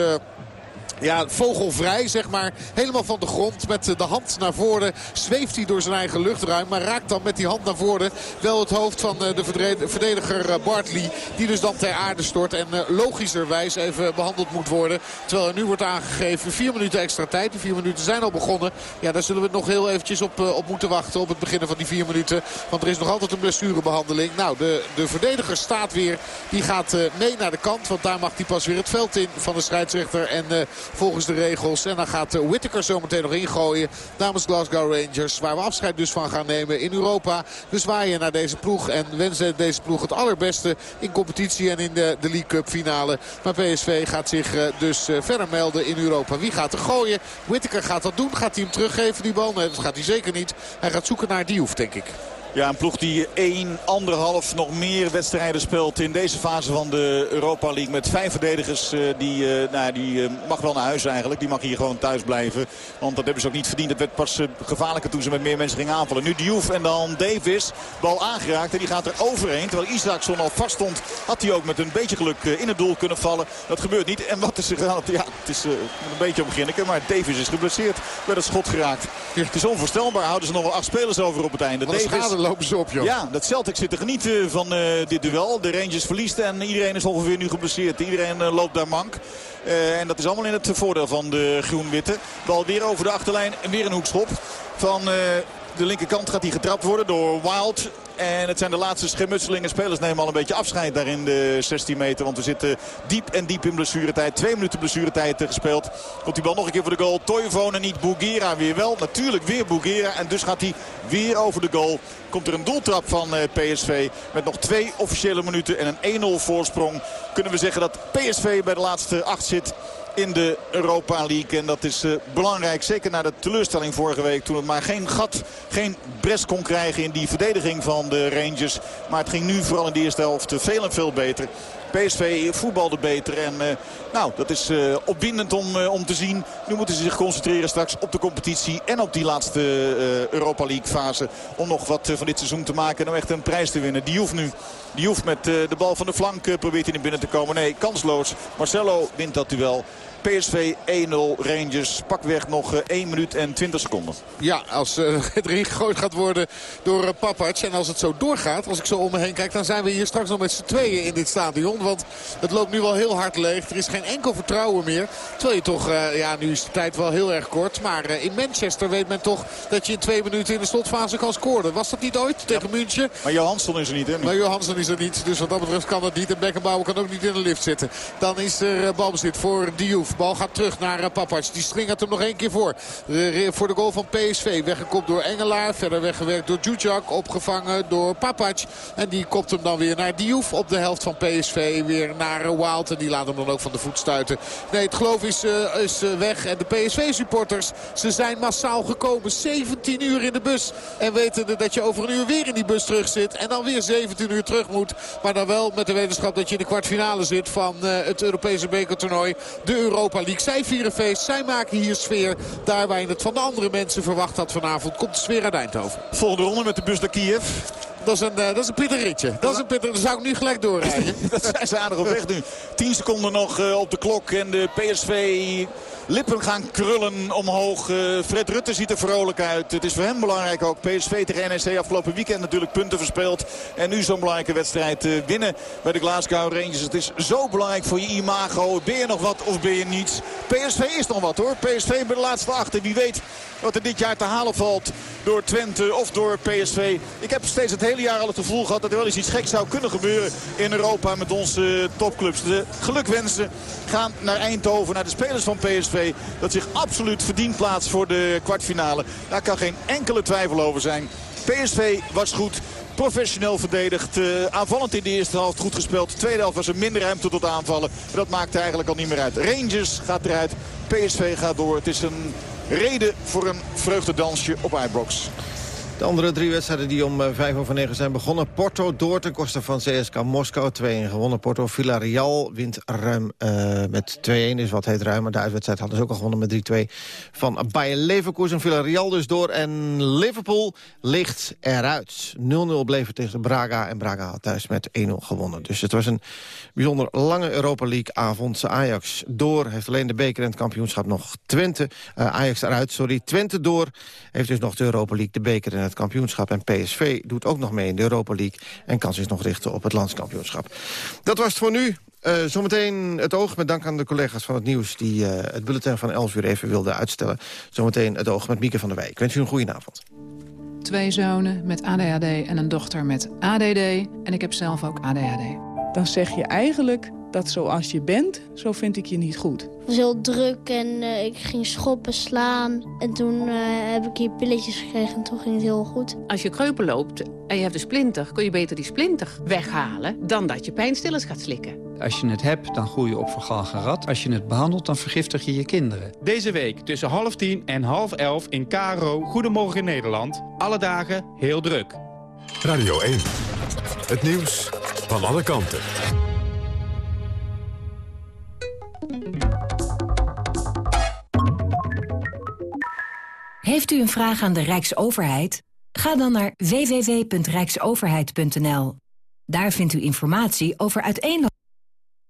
Ja, vogelvrij, zeg maar. Helemaal van de grond met de hand naar voren. Zweeft hij door zijn eigen luchtruim. Maar raakt dan met die hand naar voren wel het hoofd van eh, de verdediger Bartley. Die dus dan ter aarde stort. En logischerwijs even behandeld moet worden. Terwijl er nu wordt aangegeven vier minuten extra tijd. Die vier minuten zijn al begonnen. Ja, daar zullen we nog heel eventjes op, op moeten wachten. Op het beginnen van die vier minuten. Want er is nog altijd een blessurebehandeling. Nou, de, de verdediger staat weer. Die gaat mee naar de kant. Want daar mag hij pas weer het veld in van de scheidsrechter. En volgens de regels. En dan gaat eh, Whittaker zometeen nog ingooien namens Glasgow Rangers. Waar we afscheid dus van gaan nemen in Europa. We zwaaien naar deze ploeg en wensen deze ploeg het allerbeste in competitie en in de, de League Cup finale. Maar PSV gaat zich uh, dus uh, verder melden in Europa. Wie gaat er gooien? Whittaker gaat dat doen. Gaat hij hem teruggeven die bal? Nee, dat gaat hij zeker niet. Hij gaat zoeken naar Diouf denk ik. Ja, een ploeg die één, anderhalf, nog meer wedstrijden speelt in deze fase van de Europa League. Met vijf verdedigers, uh, die, uh, nou, die uh, mag wel naar huis eigenlijk. Die mag hier gewoon thuis blijven. Want dat hebben ze ook niet verdiend. Het werd pas gevaarlijker toen ze met meer mensen gingen aanvallen. Nu Diouf en dan Davis. Bal aangeraakt en die gaat er overheen. Terwijl Isaacson al vast stond, had hij ook met een beetje geluk in het doel kunnen vallen. Dat gebeurt niet. En wat is er gedaan? Ja, het is een beetje omginniken. Maar Davis is geblesseerd. Werd het schot geraakt. Het is onvoorstelbaar. Houden ze nog wel acht spelers over op het einde. Davis lopen ze op, joh. Ja, dat Celtic zit te genieten van uh, dit duel. De Rangers verliest en iedereen is ongeveer nu geblesseerd. Iedereen uh, loopt daar mank. En dat is allemaal in het voordeel van de groen-witte. Bal weer over de achterlijn en weer een hoekschop. Van de linkerkant gaat hij getrapt worden door Wild. En het zijn de laatste schermutselingen. Spelers nemen al een beetje afscheid daar in de 16 meter. Want we zitten diep en diep in blessuretijd. Twee minuten blessuretijd gespeeld. Komt die bal nog een keer voor de goal. Toivonen niet. Bugera weer wel. Natuurlijk weer Bugera. En dus gaat hij weer over de goal. Komt er een doeltrap van eh, PSV. Met nog twee officiële minuten en een 1-0 voorsprong. Kunnen we zeggen dat PSV bij de laatste acht zit in de Europa League. En dat is uh, belangrijk, zeker na de teleurstelling vorige week. Toen het maar geen gat, geen bres kon krijgen in die verdediging van de Rangers. Maar het ging nu vooral in de eerste helft veel en veel beter. PSV voetbalde beter. En uh, nou, dat is uh, opwindend om, uh, om te zien. Nu moeten ze zich concentreren straks op de competitie. En op die laatste Europa League fase. Om nog wat van dit seizoen te maken. En om echt een prijs te winnen. Die hoeft nu. Die hoeft met de bal van de flank probeert hij naar binnen te komen. Nee, kansloos. Marcelo wint dat duel. PSV 1-0 Rangers. Pakweg nog 1 eh, minuut en 20 seconden. Ja, als het erin gegooid gaat worden door uh, En als het zo doorgaat, als ik zo om me heen kijk... dan zijn we hier straks nog met z'n tweeën in dit stadion. Want het loopt nu wel heel hard leeg. Er is geen enkel vertrouwen meer. Terwijl je toch, uh, ja nu is de tijd wel heel erg kort. Maar uh, in Manchester weet men toch dat je in twee minuten in de slotfase kan scoren. Was dat niet ooit tegen München? Maar Johansson is er niet hè? Maar Johansson is er niet. Dus wat dat betreft kan dat niet. En Beckenbauer kan ook niet in de lift zitten. Dan is er uh, balbezit voor Diouf. Bal gaat terug naar Papac. Die slingert hem nog één keer voor. voor de goal van PSV. Weggekopt door Engelaar. Verder weggewerkt door Djudjak. Opgevangen door Papac. En die kopt hem dan weer naar Diouf op de helft van PSV. Weer naar Wild. En die laat hem dan ook van de voet stuiten. Nee, het geloof is, uh, is weg. En de PSV-supporters, ze zijn massaal gekomen. 17 uur in de bus. En weten dat je over een uur weer in die bus terug zit. En dan weer 17 uur terug moet. Maar dan wel met de wetenschap dat je in de kwartfinale zit van uh, het Europese bekertoernooi. De Europa League. Zij vieren feest. Zij maken hier sfeer. Daar waar je het van de andere mensen verwacht had vanavond. Komt de sfeer uit Eindhoven. Volgende ronde met de bus naar Kiev. Dat is een, uh, dat is een pitterritje. Dat is een pitter. Dan zou ik nu gelijk doorrijden. dat zijn ze aardig op weg nu. 10 seconden nog uh, op de klok. En de PSV lippen gaan krullen omhoog. Uh, Fred Rutte ziet er vrolijk uit. Het is voor hem belangrijk ook. PSV tegen NEC afgelopen weekend natuurlijk punten verspeeld. En nu zo'n belangrijke wedstrijd uh, winnen bij de Glasgow Rangers. Het is zo belangrijk voor je imago. Ben je nog wat of ben je niets? PSV is nog wat hoor. PSV bij de laatste achter. Wie weet wat er dit jaar te halen valt door Twente of door PSV. Ik heb steeds het hele jaar al het gevoel gehad dat er wel eens iets geks zou kunnen gebeuren in Europa met onze topclubs. De gelukwensen gaan naar Eindhoven, naar de spelers van PSV. Dat zich absoluut verdient plaats voor de kwartfinale. Daar kan geen enkele twijfel over zijn. PSV was goed professioneel verdedigd. Uh, aanvallend in de eerste helft goed gespeeld. De tweede helft was er minder ruimte tot aanvallen. Dat maakt eigenlijk al niet meer uit. Rangers gaat eruit. PSV gaat door. Het is een reden voor een vreugdedansje op Ibrox. De andere drie wedstrijden die om uh, vijf over negen zijn begonnen. Porto door ten koste van CSK Moskou. 2-1 gewonnen. Porto Villarreal wint ruim uh, met 2-1. Is wat heet ruim. Maar de uitwedstrijd hadden ze ook al gewonnen met 3-2 van Bayer Leverkusen. Villarreal dus door. En Liverpool ligt eruit. 0-0 bleef tegen Braga. En Braga had thuis met 1-0 gewonnen. Dus het was een bijzonder lange Europa League avond. Ajax door. Heeft alleen de beker en het kampioenschap nog. Twente. Uh, Ajax eruit, sorry. Twente door. Heeft dus nog de Europa League, de beker en het kampioenschap. En PSV doet ook nog mee in de Europa League... en kan zich nog richten op het landskampioenschap. Dat was het voor nu. Uh, zometeen het oog, met dank aan de collega's van het nieuws... die uh, het bulletin van 11 uur even wilden uitstellen. Zometeen het oog met Mieke van der Wij. Ik wens u een goede avond. Twee zonen met ADHD en een dochter met ADD. En ik heb zelf ook ADHD. Dan zeg je eigenlijk dat zoals je bent, zo vind ik je niet goed. Het was heel druk en uh, ik ging schoppen, slaan. En toen uh, heb ik hier pilletjes gekregen en toen ging het heel goed. Als je kreupel loopt en je hebt een splinter... kun je beter die splinter weghalen dan dat je pijnstillers gaat slikken. Als je het hebt, dan groei je op vergalgen rat. Als je het behandelt, dan vergiftig je je kinderen. Deze week tussen half tien en half elf in KRO Goedemorgen Nederland. Alle dagen heel druk. Radio 1. Het nieuws van alle kanten. Heeft u een vraag aan de Rijksoverheid? Ga dan naar www.rijksoverheid.nl. Daar vindt u informatie over uiteenlopende